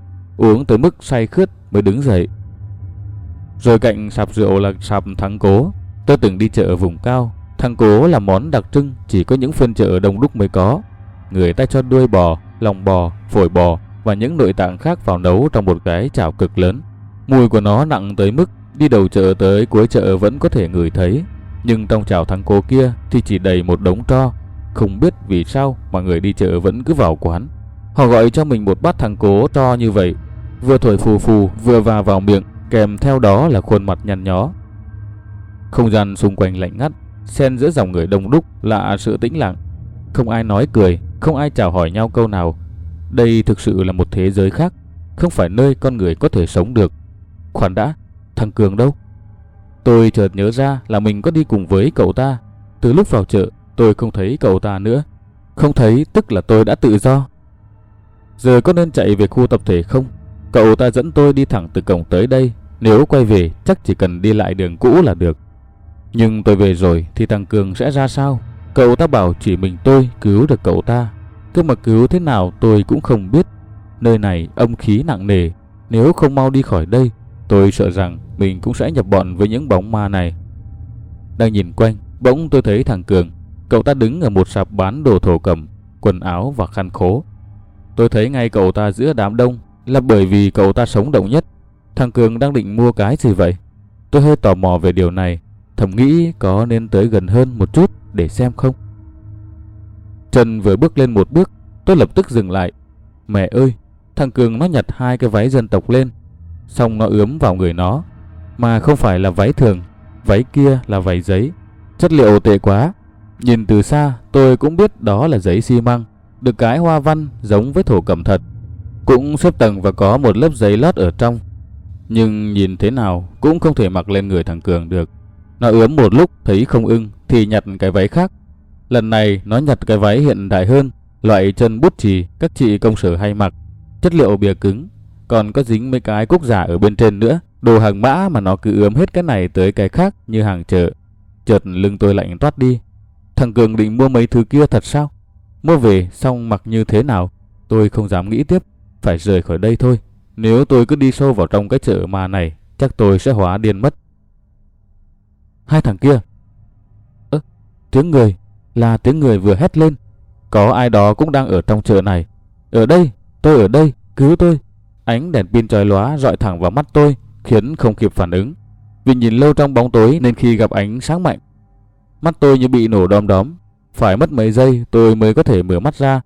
Uống tới mức say khướt mới đứng dậy. Rồi cạnh sạp rượu là sạp thắng cố. Tôi từng đi chợ ở vùng cao. Thắng cố là món đặc trưng chỉ có những phiên chợ đông đúc mới có. Người ta cho đuôi bò, lòng bò, phổi bò và những nội tạng khác vào nấu trong một cái chảo cực lớn. Mùi của nó nặng tới mức đi đầu chợ tới cuối chợ vẫn có thể ngửi thấy. Nhưng trong chảo thắng cố kia thì chỉ đầy một đống tro. Không biết vì sao mà người đi chợ vẫn cứ vào quán. Họ gọi cho mình một bát thắng cố tro như vậy. Vừa thổi phù phù vừa vào vào miệng kèm theo đó là khuôn mặt nhăn nhó. Không gian xung quanh lạnh ngắt, xen giữa dòng người đông đúc là sự tĩnh lặng. Không ai nói cười, không ai chào hỏi nhau câu nào. Đây thực sự là một thế giới khác, không phải nơi con người có thể sống được. Khoan đã, thằng Cường đâu? Tôi chợt nhớ ra là mình có đi cùng với cậu ta. Từ lúc vào chợ, tôi không thấy cậu ta nữa. Không thấy tức là tôi đã tự do. Giờ có nên chạy về khu tập thể không? Cậu ta dẫn tôi đi thẳng từ cổng tới đây. Nếu quay về, chắc chỉ cần đi lại đường cũ là được. Nhưng tôi về rồi thì thằng Cường sẽ ra sao? Cậu ta bảo chỉ mình tôi cứu được cậu ta. Cứ mà cứu thế nào tôi cũng không biết. Nơi này âm khí nặng nề. Nếu không mau đi khỏi đây, tôi sợ rằng mình cũng sẽ nhập bọn với những bóng ma này. Đang nhìn quanh, bỗng tôi thấy thằng Cường. Cậu ta đứng ở một sạp bán đồ thổ cẩm, quần áo và khăn khố. Tôi thấy ngay cậu ta giữa đám đông là bởi vì cậu ta sống động nhất. Thằng Cường đang định mua cái gì vậy? Tôi hơi tò mò về điều này, thầm nghĩ có nên tới gần hơn một chút để xem không. Trần vừa bước lên một bước, tôi lập tức dừng lại. Mẹ ơi, thằng Cường nó nhặt hai cái váy dân tộc lên, xong nó ướm vào người nó. Mà không phải là váy thường, váy kia là váy giấy. Chất liệu tệ quá. Nhìn từ xa tôi cũng biết đó là giấy xi măng, được cái hoa văn giống với thổ cẩm thật. Cũng xếp tầng và có một lớp giấy lót ở trong. Nhưng nhìn thế nào cũng không thể mặc lên người thằng Cường được. Nó ướm một lúc thấy không ưng thì nhặt cái váy khác. Lần này nó nhặt cái váy hiện đại hơn, loại chân bút chì các chị công sở hay mặc. Chất liệu bìa cứng, còn có dính mấy cái cúc giả ở bên trên nữa. Đồ hàng mã mà nó cứ ướm hết cái này tới cái khác như hàng chợ. Chợt lưng tôi lạnh toát đi. Thằng Cường định mua mấy thứ kia thật sao? Mua về xong mặc như thế nào? Tôi không dám nghĩ tiếp, phải rời khỏi đây thôi. Nếu tôi cứ đi sâu vào trong cái chợ mà này, chắc tôi sẽ hóa điên mất. Hai thằng kia. Ơ, tiếng người, là tiếng người vừa hét lên. Có ai đó cũng đang ở trong chợ này. Ở đây, tôi ở đây, cứu tôi. Ánh đèn pin chói lóa dọi thẳng vào mắt tôi, khiến không kịp phản ứng. Vì nhìn lâu trong bóng tối nên khi gặp ánh sáng mạnh, mắt tôi như bị nổ đom đóm. Phải mất mấy giây tôi mới có thể mở mắt ra.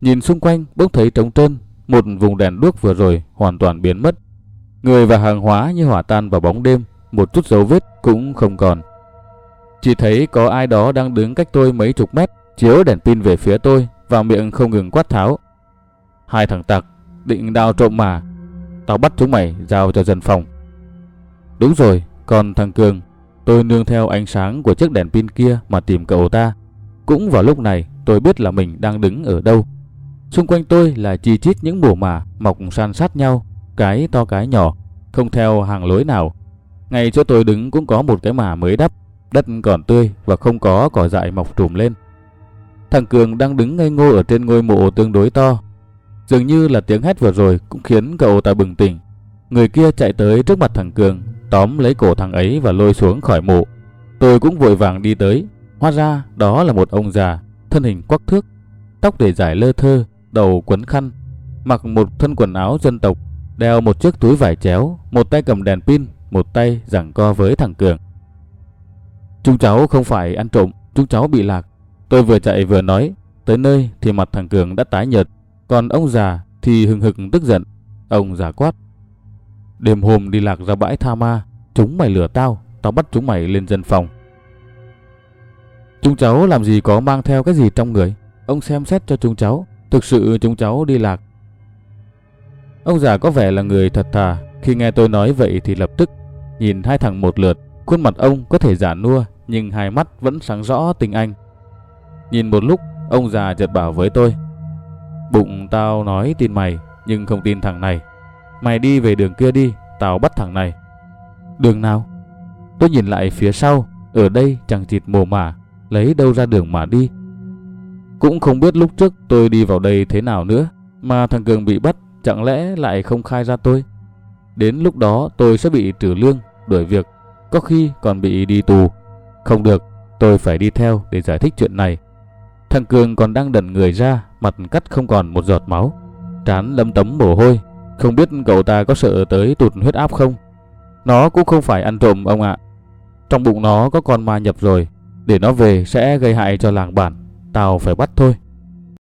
Nhìn xung quanh bỗng thấy trống trơn, một vùng đèn đuốc vừa rồi hoàn toàn biến mất. Người và hàng hóa như hỏa tan vào bóng đêm, một chút dấu vết cũng không còn. Chỉ thấy có ai đó đang đứng cách tôi mấy chục mét, chiếu đèn pin về phía tôi và miệng không ngừng quát tháo. Hai thằng tặc, định đào trộm mà. Tao bắt chúng mày giao cho dân phòng. Đúng rồi, còn thằng Cường, tôi nương theo ánh sáng của chiếc đèn pin kia mà tìm cậu ta. Cũng vào lúc này tôi biết là mình đang đứng ở đâu. Xung quanh tôi là chi chít những mùa mả mọc san sát nhau, cái to cái nhỏ, không theo hàng lối nào. Ngay chỗ tôi đứng cũng có một cái mả mới đắp, đất còn tươi và không có cỏ dại mọc trùm lên. Thằng Cường đang đứng ngây ngô ở trên ngôi mộ tương đối to. Dường như là tiếng hét vừa rồi cũng khiến cậu ta bừng tỉnh. Người kia chạy tới trước mặt thằng Cường, tóm lấy cổ thằng ấy và lôi xuống khỏi mộ. Tôi cũng vội vàng đi tới. Hóa ra đó là một ông già, thân hình quắc thước, tóc để dài lơ thơ, đầu quấn khăn, mặc một thân quần áo dân tộc, đeo một chiếc túi vải chéo, một tay cầm đèn pin, một tay giằng co với thằng Cường. Chúng cháu không phải ăn trộm, chúng cháu bị lạc. Tôi vừa chạy vừa nói, tới nơi thì mặt thằng Cường đã tái nhợt, còn ông già thì hừng hực tức giận. Ông già quát. Đêm hôm đi lạc ra bãi tha ma, chúng mày lừa tao, tao bắt chúng mày lên dân phòng. Chúng cháu làm gì có mang theo cái gì trong người? Ông xem xét cho chúng cháu, thực sự chúng cháu đi lạc. Ông già có vẻ là người thật thà, khi nghe tôi nói vậy thì lập tức nhìn hai thằng một lượt, khuôn mặt ông có thể giả nua nhưng hai mắt vẫn sáng rõ tình anh. Nhìn một lúc, ông già chợt bảo với tôi: "Bụng tao nói tin mày, nhưng không tin thằng này. Mày đi về đường kia đi, tao bắt thằng này." "Đường nào?" Tôi nhìn lại phía sau, ở đây chẳng chịt mồ mả, lấy đâu ra đường mà đi. Cũng không biết lúc trước tôi đi vào đây thế nào nữa, mà thằng Cường bị bắt chẳng lẽ lại không khai ra tôi. Đến lúc đó tôi sẽ bị trừ lương, đuổi việc, có khi còn bị đi tù. Không được, tôi phải đi theo để giải thích chuyện này. Thằng Cường còn đang đần người ra, mặt cắt không còn một giọt máu. Trán lâm tấm mồ hôi, Không biết cậu ta có sợ tới tụt huyết áp không? Nó cũng không phải ăn trộm ông ạ. Trong bụng nó có con ma nhập rồi. Để nó về sẽ gây hại cho làng bản. Tao phải bắt thôi.